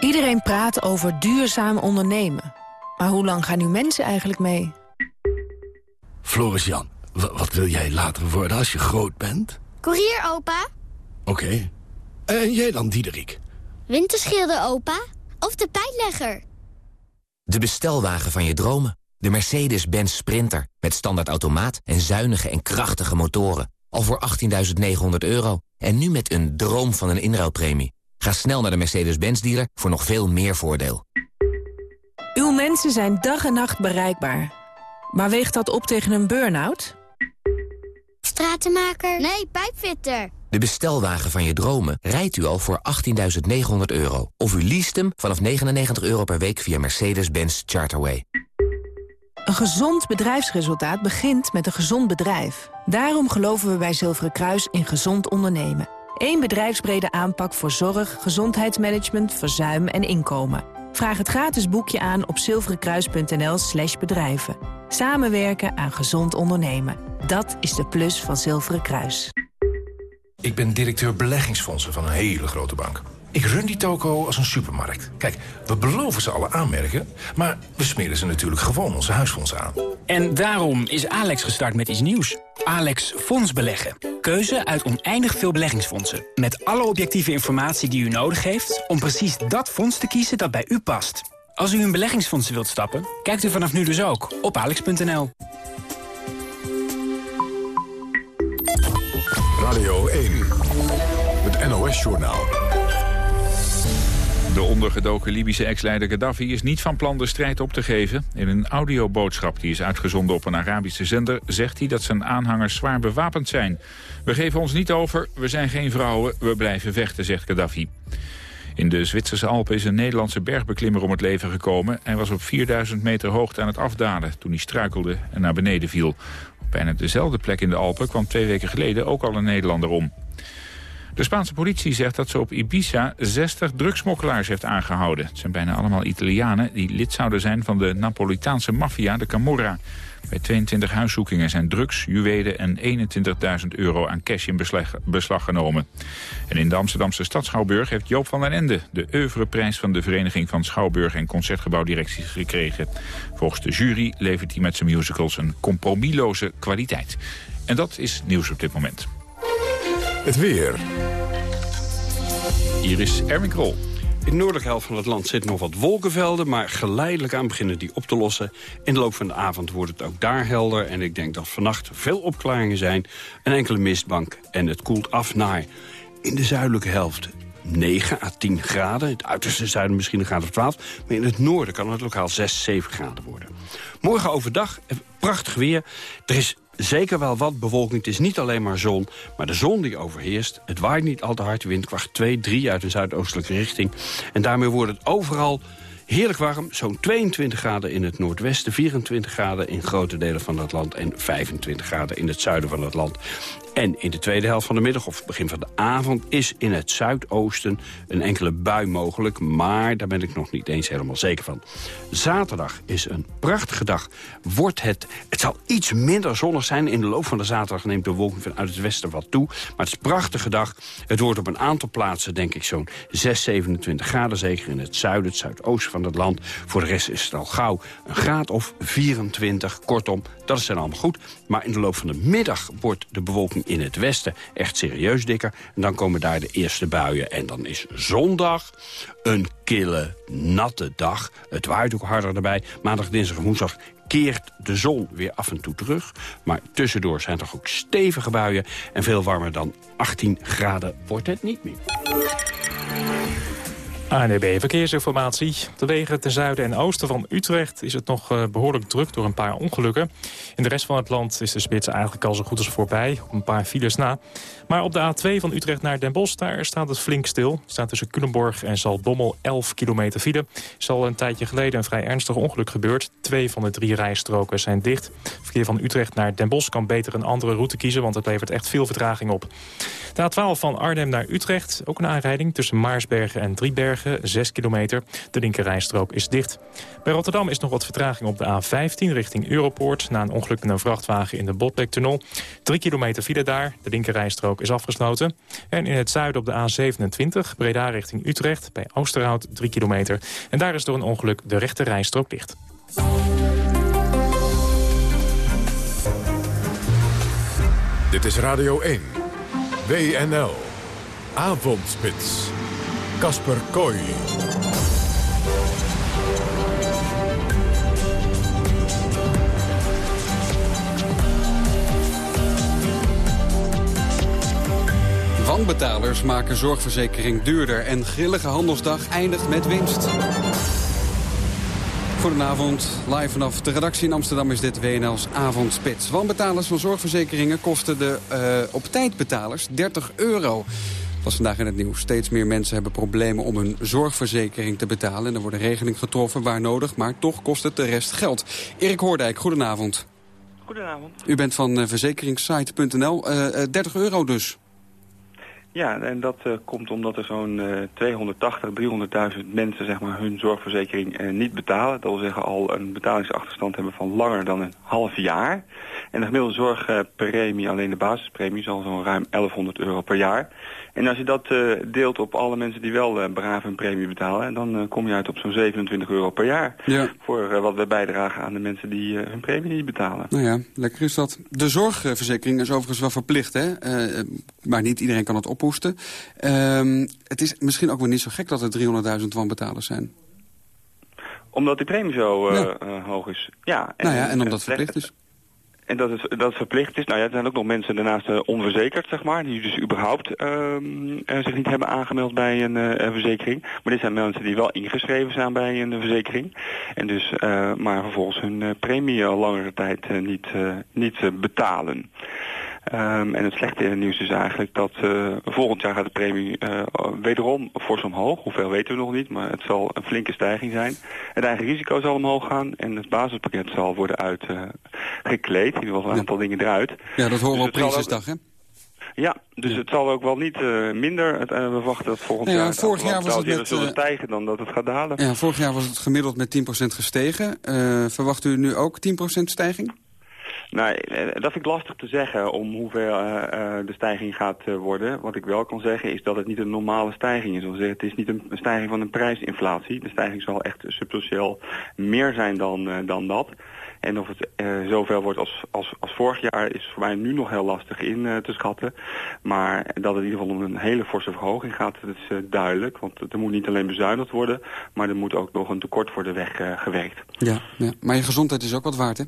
Iedereen praat over duurzaam ondernemen. Maar hoe lang gaan nu mensen eigenlijk mee? Floris Jan. Wat wil jij later worden als je groot bent? Koerier, opa. Oké. En jij dan, Diederik? Winterschilder, opa. Of de pijnlegger. De bestelwagen van je dromen. De Mercedes-Benz Sprinter. Met standaard automaat en zuinige en krachtige motoren. Al voor 18.900 euro. En nu met een droom van een inruilpremie. Ga snel naar de Mercedes-Benz dealer voor nog veel meer voordeel. Uw mensen zijn dag en nacht bereikbaar. Maar weegt dat op tegen een burn-out? Stratenmaker? Nee, pijpfitter. De bestelwagen van je dromen rijdt u al voor 18.900 euro. Of u leest hem vanaf 99 euro per week via Mercedes-Benz Charterway. Een gezond bedrijfsresultaat begint met een gezond bedrijf. Daarom geloven we bij Zilveren Kruis in gezond ondernemen. Eén bedrijfsbrede aanpak voor zorg, gezondheidsmanagement, verzuim en inkomen. Vraag het gratis boekje aan op zilverenkruis.nl slash bedrijven. Samenwerken aan gezond ondernemen. Dat is de plus van Zilveren Kruis. Ik ben directeur beleggingsfondsen van een hele grote bank. Ik run die toko als een supermarkt. Kijk, we beloven ze alle aanmerken... maar we smeren ze natuurlijk gewoon onze huisfondsen aan. En daarom is Alex gestart met iets nieuws. Alex Fonds Beleggen. Keuze uit oneindig veel beleggingsfondsen. Met alle objectieve informatie die u nodig heeft... om precies dat fonds te kiezen dat bij u past. Als u in beleggingsfondsen wilt stappen, kijkt u vanaf nu dus ook op alex.nl. Radio 1, het NOS-journaal. De ondergedoken Libische ex-leider Gaddafi is niet van plan de strijd op te geven. In een audioboodschap die is uitgezonden op een Arabische zender... zegt hij dat zijn aanhangers zwaar bewapend zijn. We geven ons niet over, we zijn geen vrouwen, we blijven vechten, zegt Gaddafi. In de Zwitserse Alpen is een Nederlandse bergbeklimmer om het leven gekomen. Hij was op 4000 meter hoogte aan het afdalen toen hij struikelde en naar beneden viel. Op bijna dezelfde plek in de Alpen kwam twee weken geleden ook al een Nederlander om. De Spaanse politie zegt dat ze op Ibiza 60 drugsmokkelaars heeft aangehouden. Het zijn bijna allemaal Italianen die lid zouden zijn van de Napolitaanse maffia, de Camorra. Bij 22 huiszoekingen zijn drugs, juwelen en 21.000 euro aan cash in beslag, genomen. En in de Amsterdamse stad Schouwburg heeft Joop van den Ende... de oeuvreprijs van de Vereniging van Schouwburg en Concertgebouwdirecties gekregen. Volgens de jury levert hij met zijn musicals een compromisloze kwaliteit. En dat is nieuws op dit moment. Het weer. Hier is Erwin Krol. In de noordelijke helft van het land zitten nog wat wolkenvelden... maar geleidelijk aan beginnen die op te lossen. In de loop van de avond wordt het ook daar helder... en ik denk dat vannacht veel opklaringen zijn. Een enkele mistbank en het koelt af naar... in de zuidelijke helft 9 à 10 graden. Het uiterste zuiden misschien een graad of 12. Maar in het noorden kan het lokaal 6, 7 graden worden. Morgen overdag, eh, prachtig weer. Er is zeker wel wat bewolking. Het is niet alleen maar zon, maar de zon die overheerst. Het waait niet al te hard, de windkracht 2, 3 uit een zuidoostelijke richting. En daarmee wordt het overal heerlijk warm. Zo'n 22 graden in het noordwesten, 24 graden in grote delen van het land... en 25 graden in het zuiden van het land. En in de tweede helft van de middag of begin van de avond... is in het zuidoosten een enkele bui mogelijk. Maar daar ben ik nog niet eens helemaal zeker van. Zaterdag is een prachtige dag. Wordt het, het zal iets minder zonnig zijn. In de loop van de zaterdag neemt de wolking vanuit het westen wat toe. Maar het is een prachtige dag. Het wordt op een aantal plaatsen denk ik zo'n 6, 27 graden. Zeker in het zuiden, het zuidoosten van het land. Voor de rest is het al gauw een graad of 24. Kortom, dat is dan allemaal goed. Maar in de loop van de middag wordt de bewolking in het westen echt serieus dikker. En dan komen daar de eerste buien. En dan is zondag een kille, natte dag. Het waait ook harder erbij. Maandag, dinsdag en woensdag keert de zon weer af en toe terug. Maar tussendoor zijn toch ook stevige buien. En veel warmer dan 18 graden wordt het niet meer. ANEB Verkeersinformatie. Op de wegen ten zuiden en oosten van Utrecht is het nog eh, behoorlijk druk door een paar ongelukken. In de rest van het land is de spits eigenlijk al zo goed als voorbij, op een paar files na. Maar op de A2 van Utrecht naar Den Bosch, daar staat het flink stil. Er staat tussen Culemborg en Zaltbommel 11 kilometer file. is al een tijdje geleden een vrij ernstig ongeluk gebeurd. Twee van de drie rijstroken zijn dicht. Verkeer van Utrecht naar Den Bosch kan beter een andere route kiezen, want het levert echt veel vertraging op. De A12 van Arnhem naar Utrecht, ook een aanrijding tussen Maarsbergen en Driebergen 6 kilometer. De linkerrijstrook is dicht. Bij Rotterdam is nog wat vertraging op de A15 richting Europoort... na een ongeluk met een vrachtwagen in de Botlektunnel. 3 kilometer file daar. De linkerrijstrook is afgesloten. En in het zuiden op de A27, Breda richting Utrecht... bij Oosterhout 3 kilometer. En daar is door een ongeluk de rechterrijstrook dicht. Dit is Radio 1. WNL. Avondspits. Kasper Kooi. Wanbetalers maken zorgverzekering duurder en grillige handelsdag eindigt met winst. Goedenavond, live vanaf de redactie in Amsterdam is dit WNL's avondspits. Wanbetalers van zorgverzekeringen kosten de uh, op tijd betalers 30 euro. Was vandaag in het nieuws. Steeds meer mensen hebben problemen om hun zorgverzekering te betalen. En er wordt een regeling getroffen waar nodig, maar toch kost het de rest geld. Erik Hoordijk, goedenavond. Goedenavond. U bent van uh, verzekeringssite.nl. Uh, 30 euro dus. Ja, en dat uh, komt omdat er zo'n uh, 280, 300.000 mensen zeg maar, hun zorgverzekering uh, niet betalen. Dat wil zeggen al een betalingsachterstand hebben van langer dan een half jaar. En de gemiddelde zorgpremie, alleen de basispremie, is al zo'n ruim 1100 euro per jaar. En als je dat uh, deelt op alle mensen die wel uh, braaf hun premie betalen... dan uh, kom je uit op zo'n 27 euro per jaar. Ja. Voor wat wij bijdragen aan de mensen die hun premie niet betalen. Nou ja, lekker is dat. De zorgverzekering is overigens wel verplicht, hè? maar niet iedereen kan het ophoesten. Ehm, het is misschien ook wel niet zo gek dat er 300.000 wanbetalers zijn. Omdat die premie zo ja. hoog is. Ja, en, nou ja, en omdat het verplicht is. En dat het, dat verplicht is. Nou ja, er zijn ook nog mensen daarnaast uh, onverzekerd, zeg maar. Die dus überhaupt uh, zich niet hebben aangemeld bij een, uh, verzekering. Maar dit zijn mensen die wel ingeschreven zijn bij een verzekering. En dus, maar vervolgens hun premie al langere tijd niet, niet betalen. Um, en het slechte nieuws is eigenlijk dat uh, volgend jaar gaat de premie uh, wederom fors omhoog. Hoeveel weten we nog niet, maar het zal een flinke stijging zijn. Het eigen risico zal omhoog gaan en het basispakket zal worden uitgekleed. Uh, in ieder geval een aantal dingen eruit. Ja, dat horen we dus op Prinsjesdag, hè? Ja, dus ja. het zal ook wel niet uh, minder. Het, uh, we verwachten dat volgend ja, jaar... Vorig jaar was het met, zullen stijgen dan dat het gaat dalen. Ja, vorig jaar was het gemiddeld met 10% gestegen. Uh, verwacht u nu ook 10% stijging? Nou, dat vind ik lastig te zeggen om hoeveel uh, uh, de stijging gaat worden. Wat ik wel kan zeggen is dat het niet een normale stijging is. Het is niet een stijging van een prijsinflatie. De stijging zal echt substantieel meer zijn dan, dan dat. En of het zoveel wordt als, als, als vorig jaar is voor mij nu nog heel lastig in te schatten. Maar dat het in ieder geval om een hele forse verhoging gaat, dat is duidelijk. Want er moet niet alleen bezuinigd worden, maar er moet ook nog een tekort worden weggewerkt. Ja, ja, maar je gezondheid is ook wat waard, hè?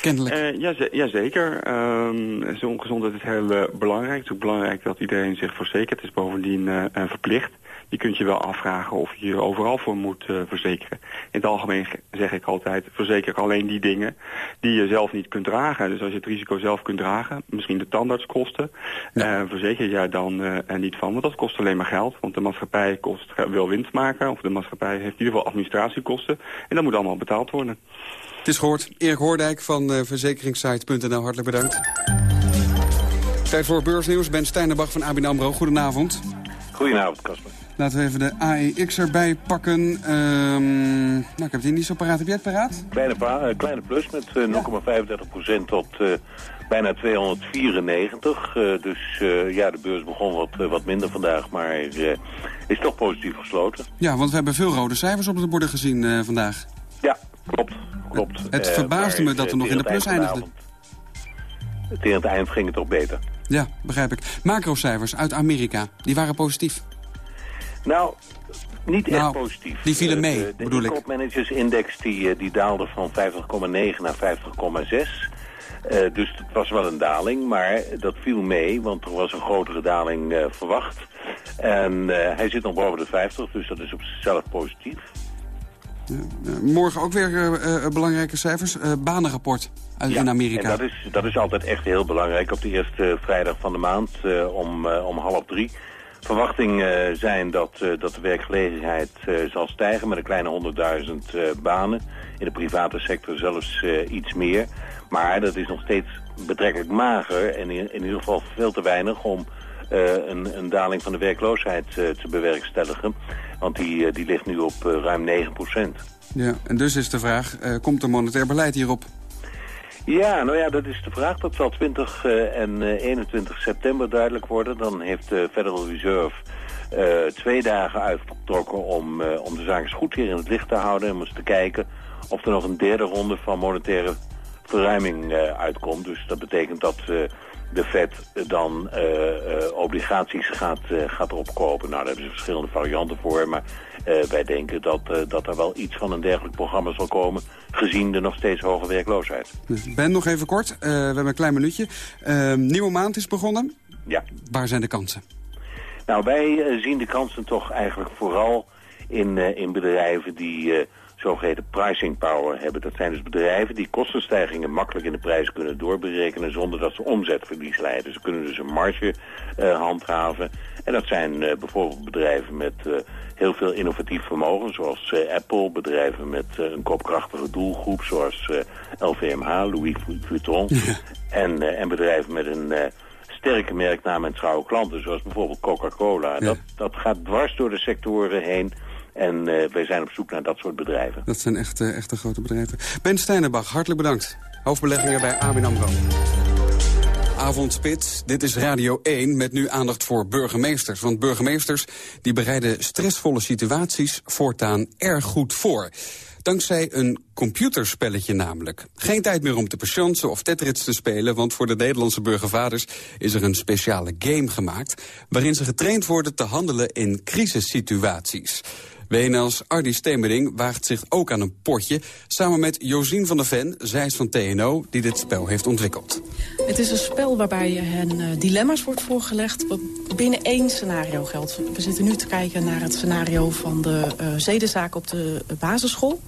Kennelijk. Uh, ja, jazeker. Um, Zo'n gezondheid is heel uh, belangrijk. Het is ook belangrijk dat iedereen zich verzekert. Het is bovendien uh, verplicht. Je kunt je wel afvragen of je je overal voor moet verzekeren. In het algemeen zeg ik altijd, verzeker alleen die dingen die je zelf niet kunt dragen. Dus als je het risico zelf kunt dragen, misschien de tandartskosten, ja. verzeker je daar dan niet van. Want dat kost alleen maar geld. Want de maatschappij kost, wil winst maken, of de maatschappij heeft in ieder geval administratiekosten. En dat moet allemaal betaald worden. Is gehoord. Erik Hoordijk van uh, verzekeringssite.nl. Hartelijk bedankt. Tijd voor beursnieuws. Ben Steinenbach van ABN AMRO. Goedenavond. Goedenavond, Casper. Laten we even de AEX erbij pakken. Um, nou, ik heb het hier niet zo paraat. Heb jij het paraat? Kleine, uh, kleine plus met uh, 0,35% tot uh, bijna 294. dus ja, de beurs begon wat, wat minder vandaag, maar is toch positief gesloten. Ja, want we hebben veel rode cijfers op de borden gezien vandaag. Ja, klopt. klopt. Het, het verbaasde me dat we nog in de plus eindigden. Tegen het eind ging het toch beter. Ja, begrijp ik. Macrocijfers uit Amerika, die waren positief. Nou, niet nou, echt positief. Die vielen mee, de, de bedoel ik. De managers index die, die daalde van 50,9 naar 50,6. Uh, dus het was wel een daling, maar dat viel mee, want er was een grotere daling uh, verwacht. En uh, hij zit nog boven de 50, dus dat is op zichzelf positief. Morgen ook weer uh, belangrijke cijfers. Banenrapport uit, ja, in Amerika. En dat, is, dat is altijd echt heel belangrijk op de eerste vrijdag van de maand om, om half drie. Verwachting zijn dat, dat de werkgelegenheid zal stijgen met een kleine 100.000 banen. In de private sector zelfs iets meer. Maar dat is nog steeds betrekkelijk mager en in, in ieder geval veel te weinig om een, een daling van de werkloosheid te bewerkstelligen. Want die, uh, die ligt nu op uh, ruim 9% Ja, en dus is de vraag, uh, komt er monetair beleid hierop? Ja, nou ja, dat is de vraag. Dat zal 20 en 21 september duidelijk worden. Dan heeft de Federal Reserve twee dagen uitgetrokken om, om de zaken goed hier in het licht te houden. En om eens te kijken of er nog een derde ronde van monetaire verruiming uitkomt. Dus dat betekent dat de Fed dan uh, uh, obligaties gaat, uh, gaat erop kopen. Nou, daar hebben ze verschillende varianten voor. Maar wij denken dat, dat er wel iets van een dergelijk programma zal komen... gezien de nog steeds hoge werkloosheid. Ben, nog even kort. we hebben een klein minuutje. Ehm, nieuwe maand is begonnen. Ja. Waar zijn de kansen? Nou, wij zien de kansen toch eigenlijk vooral in, in bedrijven die zogeheten pricing power hebben. Dat zijn dus bedrijven die kostenstijgingen makkelijk in de prijs kunnen doorberekenen zonder dat ze omzetverlies leiden. Ze kunnen dus een marge uh, handhaven. En dat zijn uh, bijvoorbeeld bedrijven met uh, heel veel innovatief vermogen, zoals Apple, bedrijven met een koopkrachtige doelgroep, zoals LVMH, Louis Vuitton, ja. en, en bedrijven met een sterke merknaam en trouwe klanten, zoals bijvoorbeeld Coca-Cola. Ja. Dat, dat gaat dwars door de sectoren heen. En uh, wij zijn op zoek naar dat soort bedrijven. Dat zijn echt, uh, echte grote bedrijven. Ben Steinenbach, hartelijk bedankt. Hoofdbeleggingen bij ABN AMRO. Avondspits, dit is Radio 1 met nu aandacht voor burgemeesters. Want burgemeesters die bereiden stressvolle situaties voortaan erg goed voor. Dankzij een computerspelletje namelijk. Geen tijd meer om te patiënten of Tetris te spelen... want voor de Nederlandse burgervaders is er een speciale game gemaakt... waarin ze getraind worden te handelen in crisissituaties. WNL's Ardi Stemering waagt zich ook aan een potje... samen met Josien van der Ven, zij is van TNO, die dit spel heeft ontwikkeld. Het is een spel waarbij hen uh, dilemma's wordt voorgelegd binnen één scenario geldt. We zitten nu te kijken naar het scenario van de uh, zedenzaak op de basisschool.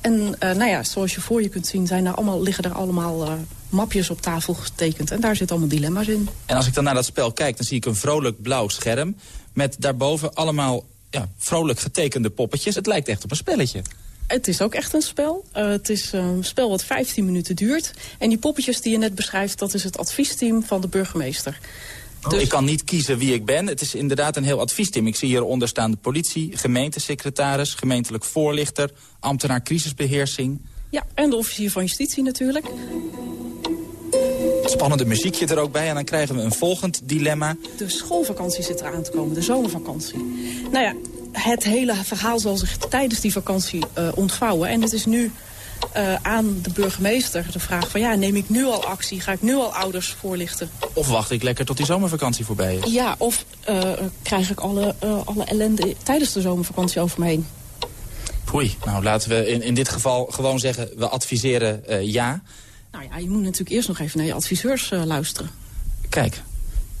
En uh, nou ja, zoals je voor je kunt zien zijn er allemaal, liggen er allemaal uh, mapjes op tafel getekend. En daar zitten allemaal dilemma's in. En als ik dan naar dat spel kijk, dan zie ik een vrolijk blauw scherm... met daarboven allemaal ja, vrolijk getekende poppetjes. Het lijkt echt op een spelletje. Het is ook echt een spel. Uh, het is een spel wat 15 minuten duurt. En die poppetjes die je net beschrijft, dat is het adviesteam van de burgemeester. Oh, dus... Ik kan niet kiezen wie ik ben. Het is inderdaad een heel adviesteam. Ik zie hieronder staan de politie, gemeentesecretaris, gemeentelijk voorlichter, ambtenaar crisisbeheersing. Ja, en de officier van justitie natuurlijk. Spannende muziekje er ook bij en dan krijgen we een volgend dilemma. De schoolvakantie zit eraan te komen, de zomervakantie. Nou ja, het hele verhaal zal zich tijdens die vakantie uh, ontvouwen. En het is nu uh, aan de burgemeester de vraag van... ja, neem ik nu al actie? Ga ik nu al ouders voorlichten? Of wacht ik lekker tot die zomervakantie voorbij is? Ja, of uh, krijg ik alle, alle ellende tijdens de zomervakantie over me heen? Poei, nou laten we in, in dit geval gewoon zeggen... we adviseren ja... Nou ja, je moet natuurlijk eerst nog even naar je adviseurs uh, luisteren. Kijk.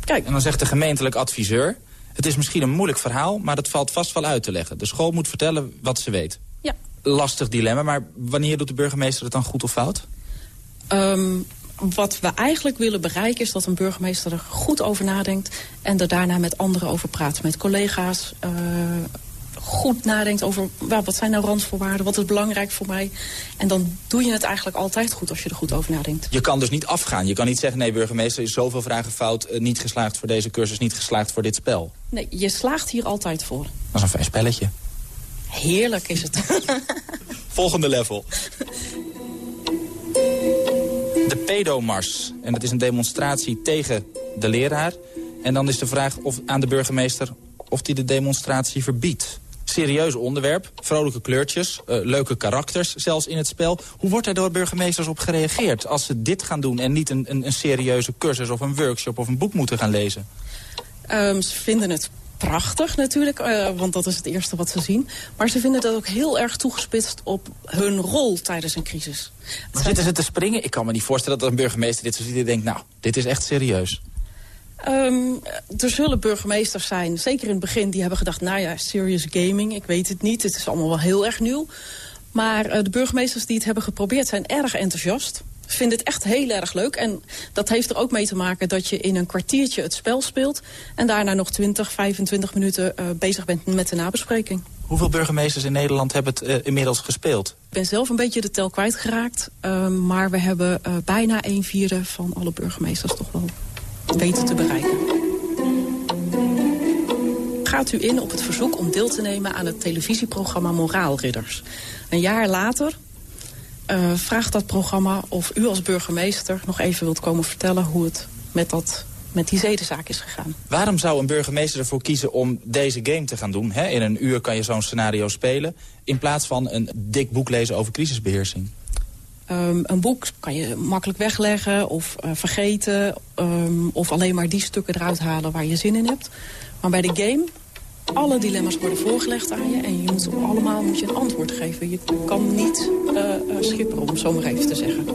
Kijk. En dan zegt de gemeentelijk adviseur... het is misschien een moeilijk verhaal, maar dat valt vast wel uit te leggen. De school moet vertellen wat ze weet. Ja. Lastig dilemma, maar wanneer doet de burgemeester het dan goed of fout? Um, wat we eigenlijk willen bereiken is dat een burgemeester er goed over nadenkt... en er daarna met anderen over praat. Met collega's, uh, goed nadenkt over wat zijn nou randvoorwaarden, wat is belangrijk voor mij. En dan doe je het eigenlijk altijd goed als je er goed over nadenkt. Je kan dus niet afgaan. Je kan niet zeggen, nee burgemeester is zoveel vragen fout, uh, niet geslaagd voor deze cursus, niet geslaagd voor dit spel. Nee, je slaagt hier altijd voor. Dat is een fijn spelletje. Heerlijk is het. <laughs> Volgende level. De pedomars. En dat is een demonstratie tegen de leraar. En dan is de vraag of, aan de burgemeester of hij de demonstratie verbiedt serieus onderwerp. Vrolijke kleurtjes, uh, leuke karakters zelfs in het spel. Hoe wordt er door burgemeesters op gereageerd als ze dit gaan doen... en niet een, een, een serieuze cursus of een workshop of een boek moeten gaan lezen? Um, ze vinden het prachtig natuurlijk, uh, want dat is het eerste wat ze zien. Maar ze vinden dat ook heel erg toegespitst op hun rol tijdens een crisis. Maar zitten ze te springen? Ik kan me niet voorstellen dat een burgemeester dit zo ziet en denkt... nou, dit is echt serieus. Um, er zullen burgemeesters zijn, zeker in het begin, die hebben gedacht... nou ja, serious gaming, ik weet het niet, het is allemaal wel heel erg nieuw. Maar uh, de burgemeesters die het hebben geprobeerd zijn erg enthousiast. Vinden het echt heel erg leuk. En dat heeft er ook mee te maken dat je in een kwartiertje het spel speelt... en daarna nog 20, 25 minuten uh, bezig bent met de nabespreking. Hoeveel burgemeesters in Nederland hebben het uh, inmiddels gespeeld? Ik ben zelf een beetje de tel kwijtgeraakt. Uh, maar we hebben bijna een vierde van alle burgemeesters toch wel weten te bereiken. Gaat u in op het verzoek om deel te nemen aan het televisieprogramma Moraalridders. Een jaar later uh, vraagt dat programma of u als burgemeester nog even wilt komen vertellen hoe het met, dat, met die zedenzaak is gegaan. Waarom zou een burgemeester ervoor kiezen om deze game te gaan doen? In een uur kan je zo'n scenario spelen in plaats van een dik boek lezen over crisisbeheersing. Um, een boek kan je makkelijk wegleggen of uh, vergeten... Um, of alleen maar die stukken eruit halen waar je zin in hebt. Maar bij de game, alle dilemma's worden voorgelegd aan je... en je moet op allemaal moet je een antwoord geven. Je kan niet uh, schipperen, om het zo maar even te zeggen.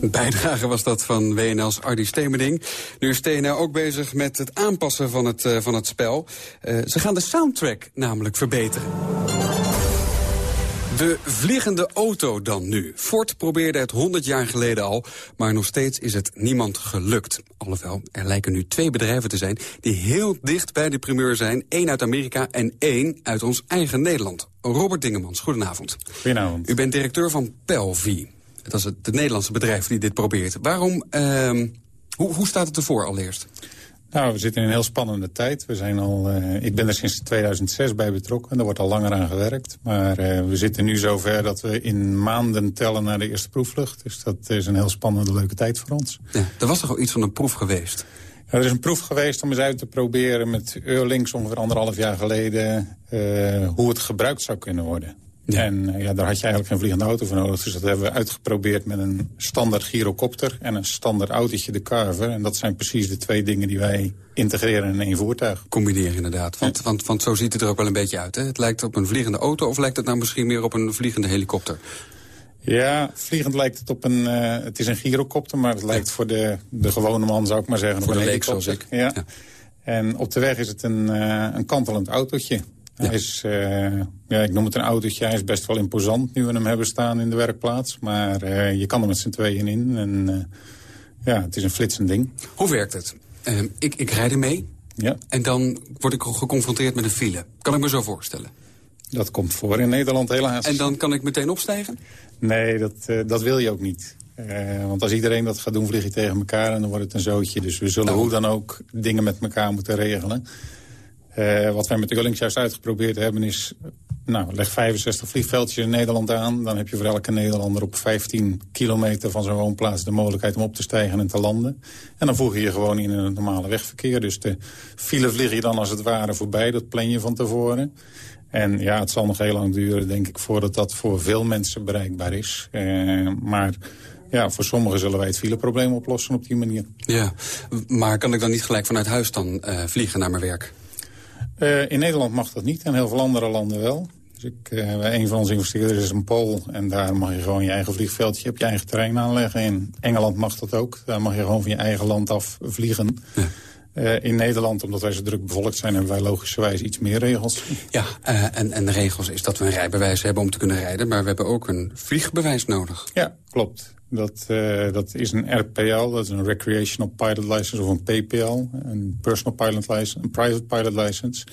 Bijdrage was dat van WNL's Ardi Stemerding. Nu is TNR ook bezig met het aanpassen van het, van het spel. Ze gaan de soundtrack namelijk verbeteren. De vliegende auto dan nu. Ford probeerde het 100 jaar geleden al, maar nog steeds is het niemand gelukt. Alhoewel, er lijken nu twee bedrijven te zijn die heel dicht bij de primeur zijn. Eén uit Amerika en één uit ons eigen Nederland. Robert Dingemans, goedenavond. Goedenavond. U bent directeur van Pelvi. Dat is het, het Nederlandse bedrijf die dit probeert. Waarom, uh, hoe, hoe staat het ervoor allereerst? Nou, we zitten in een heel spannende tijd. We zijn al, uh, ik ben er sinds 2006 bij betrokken. Er wordt al langer aan gewerkt. Maar uh, we zitten nu zover dat we in maanden tellen naar de eerste proefvlucht. Dus dat is een heel spannende, leuke tijd voor ons. Ja, er was toch al iets van een proef geweest? Ja, er is een proef geweest om eens uit te proberen met Eurlings ongeveer anderhalf jaar geleden... Uh, hoe het gebruikt zou kunnen worden. Ja. En ja, daar had je eigenlijk geen vliegende auto voor nodig. Dus dat hebben we uitgeprobeerd met een standaard gyrocopter en een standaard autootje, de Carver. En dat zijn precies de twee dingen die wij integreren in één voertuig. Combineren inderdaad. Want, ja. want, want zo ziet het er ook wel een beetje uit. Hè? Het lijkt op een vliegende auto of lijkt het nou misschien meer op een vliegende helikopter? Ja, vliegend lijkt het op een... Uh, het is een gyrocopter, maar het lijkt voor de, de gewone man, zou ik maar zeggen, voor op de een leek zoals ik. Ja. ja. En op de weg is het een, uh, een kantelend autootje. Ja. Hij is, uh, ja, ik noem het een autootje, hij is best wel imposant nu we hem hebben staan in de werkplaats. Maar uh, je kan er met z'n tweeën in en uh, ja, het is een flitsend ding. Hoe werkt het? ik, ik rijd er mee ja. en dan word ik geconfronteerd met een file. Kan ik me zo voorstellen? Dat komt voor in Nederland helaas. En dan kan ik meteen opstijgen? Nee, dat, dat wil je ook niet. Uh, want als iedereen dat gaat doen, vlieg je tegen elkaar en dan wordt het een zootje. Dus we zullen oh. hoe dan ook dingen met elkaar moeten regelen. Uh, wat wij met de Gullings juist uitgeprobeerd hebben is... nou, leg 65 vliegveldjes in Nederland aan. Dan heb je voor elke Nederlander op 15 kilometer van zijn woonplaats... de mogelijkheid om op te stijgen en te landen. En dan voeg je je gewoon in het normale wegverkeer. Dus de file vlieg je dan als het ware voorbij. Dat plan je van tevoren. En ja, het zal nog heel lang duren, denk ik... voordat dat voor veel mensen bereikbaar is. Uh, maar... Ja, voor sommigen zullen wij het fileprobleem oplossen op die manier. Ja, maar kan ik dan niet gelijk vanuit huis dan uh, vliegen naar mijn werk? Uh, in Nederland mag dat niet en heel veel andere landen wel. Dus ik, uh, een van onze investeerders is een Pool en daar mag je gewoon je eigen vliegveldje op je eigen terrein aanleggen. In Engeland mag dat ook. Daar mag je gewoon van je eigen land af vliegen. Uh, in Nederland, omdat wij zo druk bevolkt zijn... hebben wij logischerwijs iets meer regels. Ja, uh, en, en de regels is dat we een rijbewijs hebben om te kunnen rijden... maar we hebben ook een vliegbewijs nodig. Ja, klopt. Dat, uh, dat is een RPL, dat is een Recreational Pilot License of een PPL. Een Personal Pilot License, een Private Pilot License.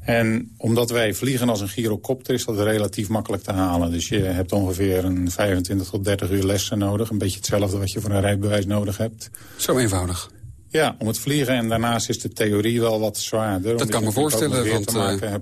En omdat wij vliegen als een gyrocopter is dat relatief makkelijk te halen. Dus je hebt ongeveer een 25 tot 30 uur lessen nodig. Een beetje hetzelfde wat je voor een rijbewijs nodig hebt. Zo eenvoudig. Ja, om het vliegen. En daarnaast is de theorie wel wat zwaarder. Dat kan me voorstellen, want uh,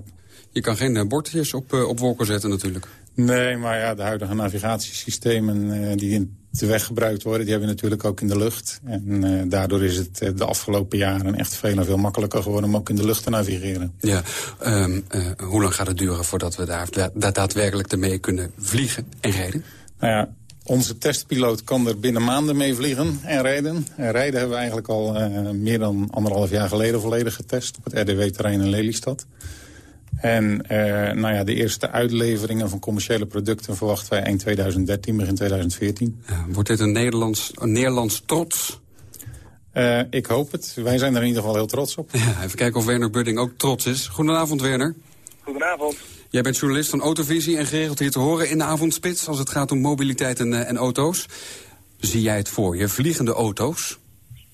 je kan geen uh, bordjes op, uh, op wolken zetten natuurlijk. Nee, maar ja, de huidige navigatiesystemen die in de weg gebruikt worden... die hebben we natuurlijk ook in de lucht. En daardoor is het de afgelopen jaren echt veel en veel makkelijker geworden... om ook in de lucht te navigeren. Ja, um, hoe lang gaat het duren voordat we daar da daadwerkelijk ermee kunnen vliegen en rijden? Nou ja, onze testpiloot kan er binnen maanden mee vliegen en rijden. En rijden hebben we eigenlijk al uh, meer dan anderhalf jaar geleden volledig getest... op het RDW-terrein in Lelystad. En uh, nou ja, de eerste uitleveringen van commerciële producten verwachten wij eind 2013, begin 2014. Ja, wordt dit een Nederlands, een Nederlands trots? Uh, ik hoop het. Wij zijn er in ieder geval heel trots op. Ja, even kijken of Werner Budding ook trots is. Goedenavond, Werner. Goedenavond. Jij bent journalist van Autovisie en geregeld hier te horen in de avondspits... als het gaat om mobiliteit en, uh, en auto's. Zie jij het voor je? Vliegende auto's?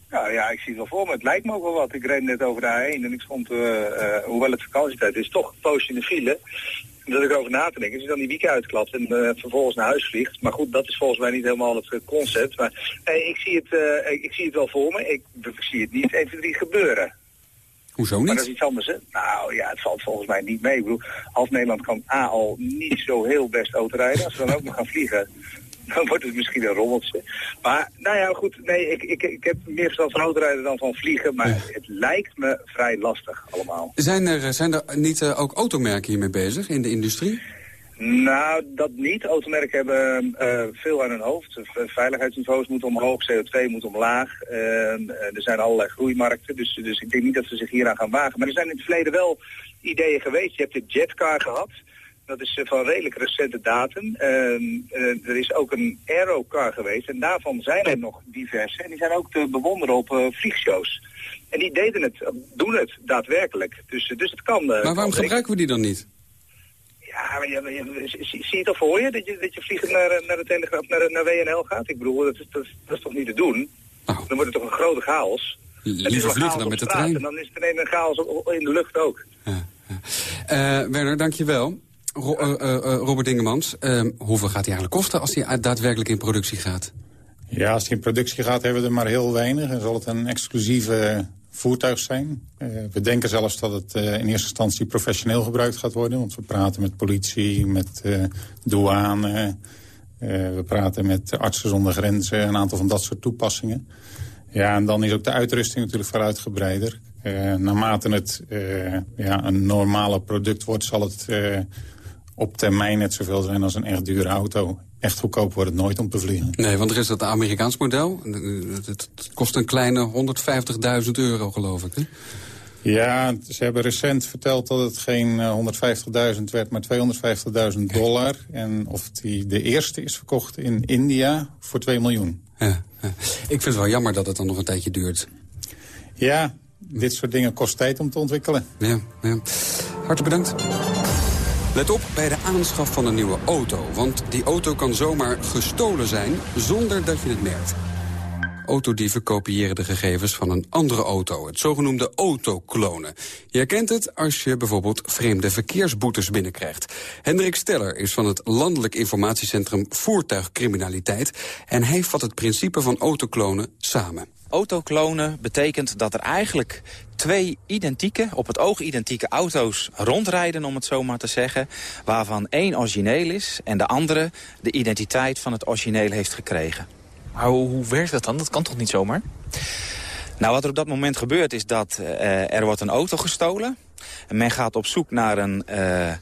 Ja, ja, ik zie het wel voor me. Het lijkt me ook wel wat. Ik reed net over de A1 en ik stond, uh, uh, hoewel het vakantietijd is, toch poosje in de file. Dat ik erover na te denken. Als je dan die wieken uitklapt en uh, vervolgens naar huis vliegt. Maar goed, dat is volgens mij niet helemaal het concept. Maar ik, zie het, uh, ik zie het wel voor me. Ik, ik zie het niet 1, 2, 3 gebeuren. Hoezo niet? Maar dat is iets anders, hè? Nou ja, het valt volgens mij niet mee. Ik bedoel, als Nederland kan A al niet zo heel best autorijden, als we dan ook nog gaan vliegen, <laughs> dan wordt het misschien een rommeltje. Maar nou ja, goed, nee, ik, ik, ik heb meer verstand van autorijden dan van vliegen, maar het lijkt me vrij lastig allemaal. Zijn er, zijn er niet uh, ook automerken hiermee bezig in de industrie? Nou, dat niet. Automerken hebben uh, veel aan hun hoofd. Veiligheidsniveaus moeten omhoog, CO2 moet omlaag. Uh, er zijn allerlei groeimarkten, dus, dus ik denk niet dat ze zich hieraan gaan wagen. Maar er zijn in het verleden wel ideeën geweest. Je hebt de jetcar gehad. Dat is uh, van redelijk recente datum. er is ook een aerocar geweest en daarvan zijn er nog diverse. En die zijn ook te bewonderen op vliegshows. En die deden het, doen het daadwerkelijk. Dus, dus het kan. maar waarom gebruiken we die dan niet? Ja, maar je, je, zie, zie je het al voor je? Dat je, dat je vliegend naar, naar de Telegraaf, naar, naar WNL gaat? Ik bedoel, dat is, dat, is, dat is toch niet te doen? Dan wordt het toch een grote chaos? Liever vliegen dan met de straat trein. En dan is het ineens een chaos op- in de lucht ook. Eh, Werner, dankjewel. Ro eh, eh, eh, Robert Dingemans, eh, hoeveel gaat hij eigenlijk kosten als hij daadwerkelijk in productie gaat? Ja, als die in productie gaat, hebben we er maar heel weinig. En zal het een exclusieve voertuig zijn. Eh, we denken zelfs dat het eh, in eerste instantie professioneel gebruikt gaat worden. Want we praten met politie, met eh, douane. we praten met artsen zonder grenzen. Een aantal van dat soort toepassingen. Ja, en dan is ook de uitrusting natuurlijk veel uitgebreider. Eh, naarmate het ja, een normale product wordt, zal het op termijn net zoveel zijn als een echt dure auto. Echt goedkoop wordt het nooit om te vliegen. Nee, want er is dat Amerikaans model. Eh, Het, kost een kleine 150.000 euro, geloof ik. Hè? Ja, ze hebben recent verteld dat het geen eh, 150.000 werd, maar 250.000 dollar. En of die de eerste is verkocht in India voor 2 miljoen. Ja, ja. Ik vind het wel jammer dat het dan nog een tijdje duurt. Ja, dit soort dingen kost tijd om te ontwikkelen. Ja, ja. Hartelijk bedankt. Let op bij de aanschaf van een nieuwe auto. Want die auto kan zomaar gestolen zijn zonder dat je het merkt. Autodieven kopiëren de gegevens van een andere auto. Het zogenoemde autoklonen. Je herkent het als je bijvoorbeeld vreemde verkeersboetes binnenkrijgt. Hendrik Steller is van het Landelijk Informatiecentrum Voertuigcriminaliteit. En hij vat het principe van autoklonen samen. Autoklonen betekent dat er eigenlijk twee identieke, op het oog identieke auto's rondrijden, om het zo maar te zeggen. Waarvan één origineel is en de andere de identiteit van het origineel heeft gekregen. Maar hoe, werkt dat dan? Dat kan toch niet zomaar? Nou, wat er op dat moment gebeurt is dat eh, er wordt een auto gestolen. En men gaat op zoek naar een eh,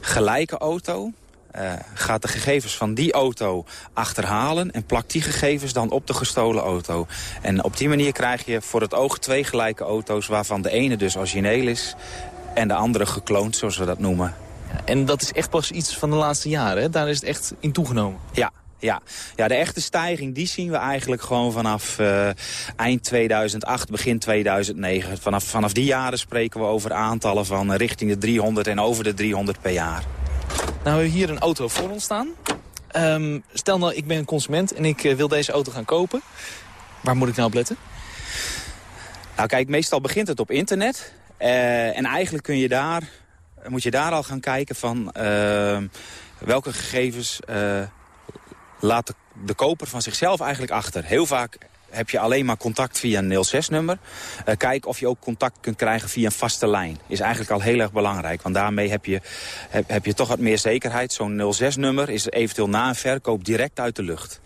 gelijke auto. Eh, gaat de gegevens van die auto achterhalen en plakt die gegevens dan op de gestolen auto. En op die manier krijg je voor het oog twee gelijke auto's... waarvan de ene dus origineel is en de andere gekloond, zoals we dat noemen. En dat is echt pas iets van de laatste jaren, hè? Daar is het echt in toegenomen. Ja, ja. ja, de echte stijging die zien we eigenlijk gewoon vanaf eh, eind 2008, begin 2009. Vanaf, vanaf die jaren spreken we over aantallen van eh, richting de 300 en over de 300 per jaar. Nou, we hebben hier een auto voor ons staan. Ehm, stel nou, ik ben een consument en ik eh, wil deze auto gaan kopen. Waar moet ik nou op letten? Nou kijk, meestal begint het op internet. Eh, en eigenlijk kun je daar, moet je daar al gaan kijken van eh, welke gegevens eh, laat de koper van zichzelf eigenlijk achter. Heel vaak heb je alleen maar contact via een 06-nummer. kijk of je ook contact kunt krijgen via een vaste lijn. Is eigenlijk al heel erg belangrijk. Want daarmee heb je, heb, je toch wat meer zekerheid. Zo'n 06-nummer is eventueel na een verkoop direct uit de lucht.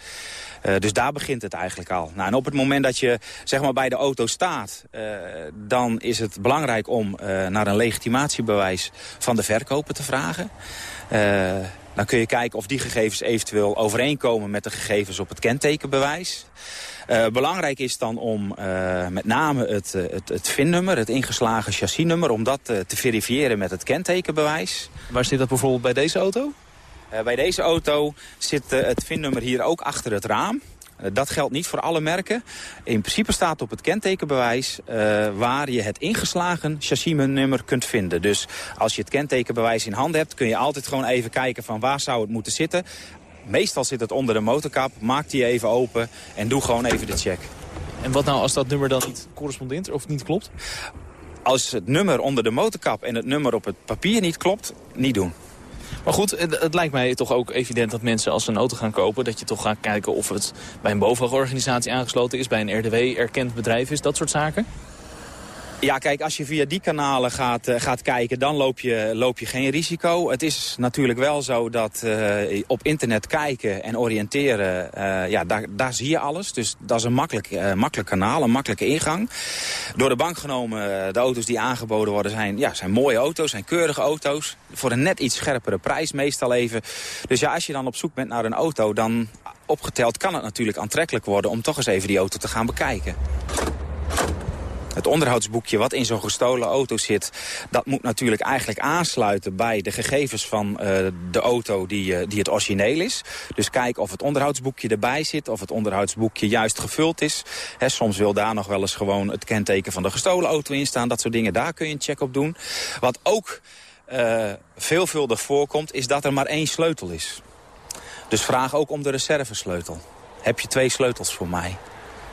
Uh, dus daar begint het eigenlijk al. Nou, en op het moment dat je zeg maar, bij de auto staat... Uh, dan is het belangrijk om uh, naar een legitimatiebewijs van de verkoper te vragen. Dan kun je kijken of die gegevens eventueel overeenkomen met de gegevens op het kentekenbewijs. Uh, belangrijk is dan om uh, met name het, het, het VIN-nummer, het ingeslagen chassisnummer... om dat te verifiëren met het kentekenbewijs. Waar zit dat bijvoorbeeld bij deze auto? Bij deze auto zit het VIN-nummer hier ook achter het raam. Uh, dat geldt niet voor alle merken. In principe staat op het kentekenbewijs waar je het ingeslagen chassisnummer kunt vinden. Dus als je het kentekenbewijs in handen hebt... kun je altijd gewoon even kijken van waar zou het moeten zitten. Meestal zit het onder de motorkap. Maak die even open en doe gewoon even de check. En wat nou als dat nummer dan niet correspondeert of niet klopt? Als het nummer onder de motorkap en het nummer op het papier niet klopt, niet doen. Maar goed, het, lijkt mij toch ook evident dat mensen als ze een auto gaan kopen... dat je toch gaat kijken of het bij een bovenhogorganisatie aangesloten is... bij een RDW, erkend bedrijf is, dat soort zaken? Ja, kijk, als je via die kanalen gaat, uh, gaat kijken, dan loop je, loop je geen risico. Het is natuurlijk wel zo dat uh, op internet kijken en oriënteren, uh, ja, daar, daar zie je alles. Dus dat is een makkelijk, makkelijk kanaal, een makkelijke ingang. Door de bank genomen, de auto's die aangeboden worden zijn, ja, zijn mooie auto's, zijn keurige auto's. Voor een net iets scherpere prijs meestal even. Dus ja, als je dan op zoek bent naar een auto, dan opgeteld kan het natuurlijk aantrekkelijk worden om toch eens even die auto te gaan bekijken. Het onderhoudsboekje wat in zo'n gestolen auto zit... dat moet natuurlijk eigenlijk aansluiten bij de gegevens van uh, de auto die, uh, die het origineel is. Dus kijk of het onderhoudsboekje erbij zit, of het onderhoudsboekje juist gevuld is. Soms wil daar nog wel eens gewoon het kenteken van de gestolen auto in staan. Dat soort dingen, daar kun je een check op doen. Wat ook... uh, veelvuldig voorkomt, is dat er maar één sleutel is. Dus vraag ook om de reservesleutel. Heb je twee sleutels voor mij?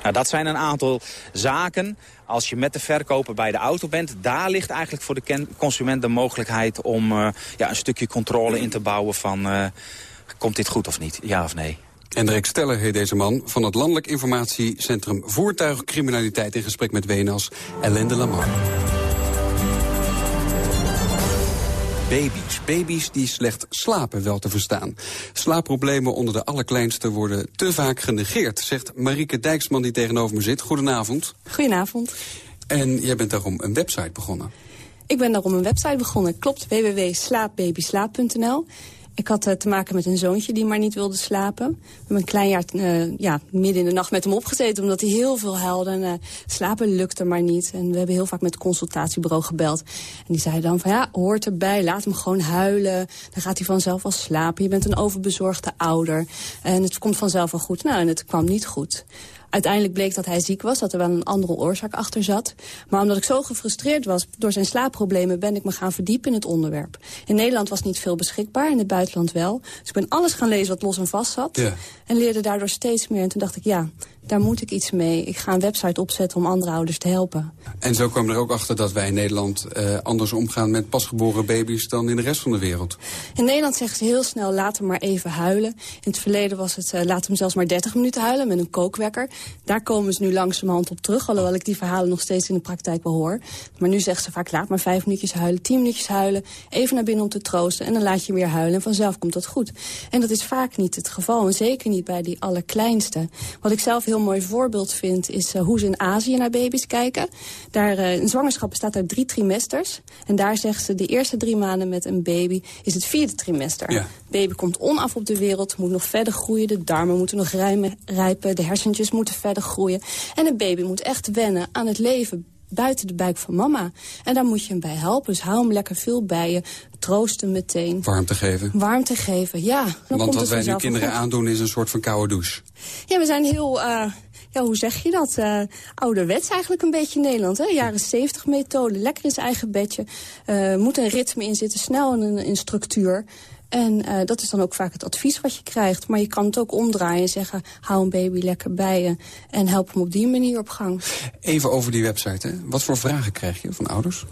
Nou, dat zijn een aantal zaken. Als je met de verkoper bij de auto bent... daar ligt eigenlijk voor de consument de mogelijkheid om uh, ja, een stukje controle in te bouwen van... Uh, komt dit goed of niet, ja of nee? Hendrik Steller heet deze man van het Landelijk Informatiecentrum Voertuigcriminaliteit... in gesprek met WNL's Ellende Lamar. Baby's. Baby's die slecht slapen wel te verstaan. Slaapproblemen onder de allerkleinste worden te vaak genegeerd... zegt Marieke Dijksman die tegenover me zit. Goedenavond. Goedenavond. En jij bent daarom een website begonnen. Ik ben daarom een website begonnen. Klopt, www.slaapbabyslaap.nl. Ik had uh, te maken met een zoontje die maar niet wilde slapen. We hebben een klein jaar uh, ja, midden in de nacht met hem opgezeten... omdat hij heel veel huilde en uh, slapen lukte maar niet. En we hebben heel vaak met het consultatiebureau gebeld. En die zei dan van ja, hoort erbij, laat hem gewoon huilen. Dan gaat hij vanzelf wel slapen. Je bent een overbezorgde ouder. En het komt vanzelf wel goed. Nou, en het kwam niet goed. Uiteindelijk bleek dat hij ziek was, dat er wel een andere oorzaak achter zat. Maar omdat ik zo gefrustreerd was door zijn slaapproblemen... ben ik me gaan verdiepen in het onderwerp. In Nederland was niet veel beschikbaar, in het buitenland wel. Dus ik ben alles gaan lezen wat los en vast zat. Ja. En leerde daardoor steeds meer. En toen dacht ik, ja, daar moet ik iets mee. Ik ga een website opzetten om andere ouders te helpen. En zo kwam er ook achter dat wij in Nederland uh, anders omgaan met pasgeboren baby's dan in de rest van de wereld. In Nederland zeggen ze heel snel, laat hem maar even huilen. In het verleden was het, uh, laat hem zelfs maar 30 minuten huilen met een kookwekker. Daar komen ze nu langzamerhand op terug, alhoewel ik die verhalen nog steeds in de praktijk wel hoor. Maar nu zeggen ze vaak, laat maar vijf minuutjes huilen, tien minuutjes huilen. Even naar binnen om te troosten en dan laat je weer huilen en vanzelf komt dat goed. En dat is vaak niet het geval en zeker niet bij die allerkleinste. Wat ik zelf heel heel mooi voorbeeld vind... is uh, hoe ze in Azië naar baby's kijken. Daar, een zwangerschap bestaat uit drie trimesters. En daar zeggen ze de eerste drie maanden met een baby is het vierde trimester. Ja. Baby komt onaf op de wereld, moet nog verder groeien. De darmen moeten nog rijpen, de hersentjes moeten verder groeien. En een baby moet echt wennen aan het leven buiten de buik van mama. En daar moet je hem bij helpen. Dus hou hem lekker veel bij je. Troosten meteen. Warmte geven. Warmte geven, ja. Dan Want wat wij nu kinderen aandoen is een soort van koude douche. Ja, we zijn heel... Uh, ja, hoe zeg je dat? Uh, ouderwets eigenlijk een beetje in Nederland. Hè? Jaren 70 methode, lekker in zijn eigen bedje. Uh, moet een ritme in zitten, snel in, in structuur. En uh, dat is dan ook vaak het advies wat je krijgt. Maar je kan het ook omdraaien en zeggen... hou een baby lekker bij je en help hem op die manier op gang. Even over die website. Hè. Wat voor vragen krijg je van ouders?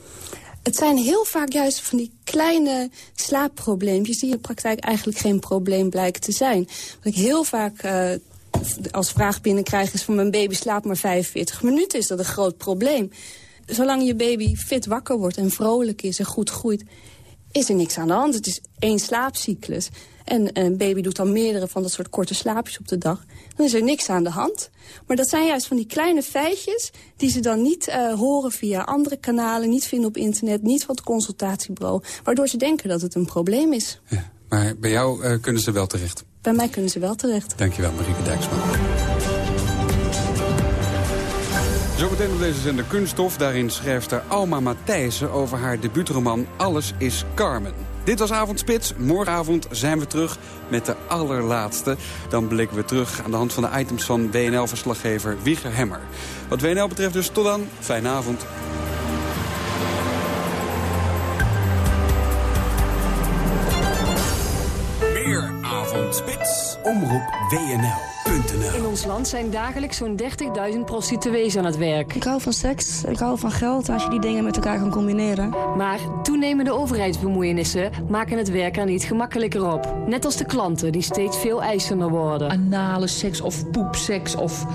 Het zijn heel vaak juist van die kleine slaapprobleempjes... die in de praktijk eigenlijk geen probleem blijken te zijn. Wat ik heel vaak uh, als vraag binnenkrijg is... van mijn baby slaapt maar 45 minuten. Is dat een groot probleem? Zolang je baby fit wakker wordt en vrolijk is en goed groeit is er niks aan de hand. Het is één slaapcyclus. En een baby doet dan meerdere van dat soort korte slaapjes op de dag. Dan is er niks aan de hand. Maar dat zijn juist van die kleine feitjes... die ze dan niet uh, horen via andere kanalen, niet vinden op internet... niet van het consultatiebureau, waardoor ze denken dat het een probleem is. Ja, maar bij jou uh, kunnen ze wel terecht? Bij mij kunnen ze wel terecht. Dankjewel, Marieke Dijksman. Zometeen op deze zender Kunststof. Daarin schrijft er Alma Matthijssen over haar debuutroman Alles is Carmen. Dit was Avondspits. Morgenavond zijn we terug met de allerlaatste. Dan blikken we terug aan de hand van de items van WNL-verslaggever Wieger Hemmer. Wat WNL betreft dus tot dan. Fijne avond. Meer Avondspits. Omroep WNL. In ons land zijn dagelijks zo'n 30.000 prostituees aan het werk. Ik hou van seks, ik hou van geld als je die dingen met elkaar kan combineren. Maar toenemende overheidsbemoeienissen maken het werk er niet gemakkelijker op. Net als de klanten die steeds veel eisender worden. Anale seks of poepseks of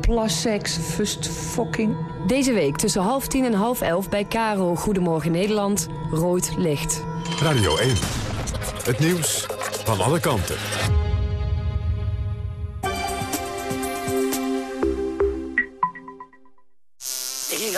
plasseks, fust fucking. Deze week tussen half tien en half elf bij Caro Goedemorgen Nederland, Rood Licht. Radio 1, het nieuws van alle kanten.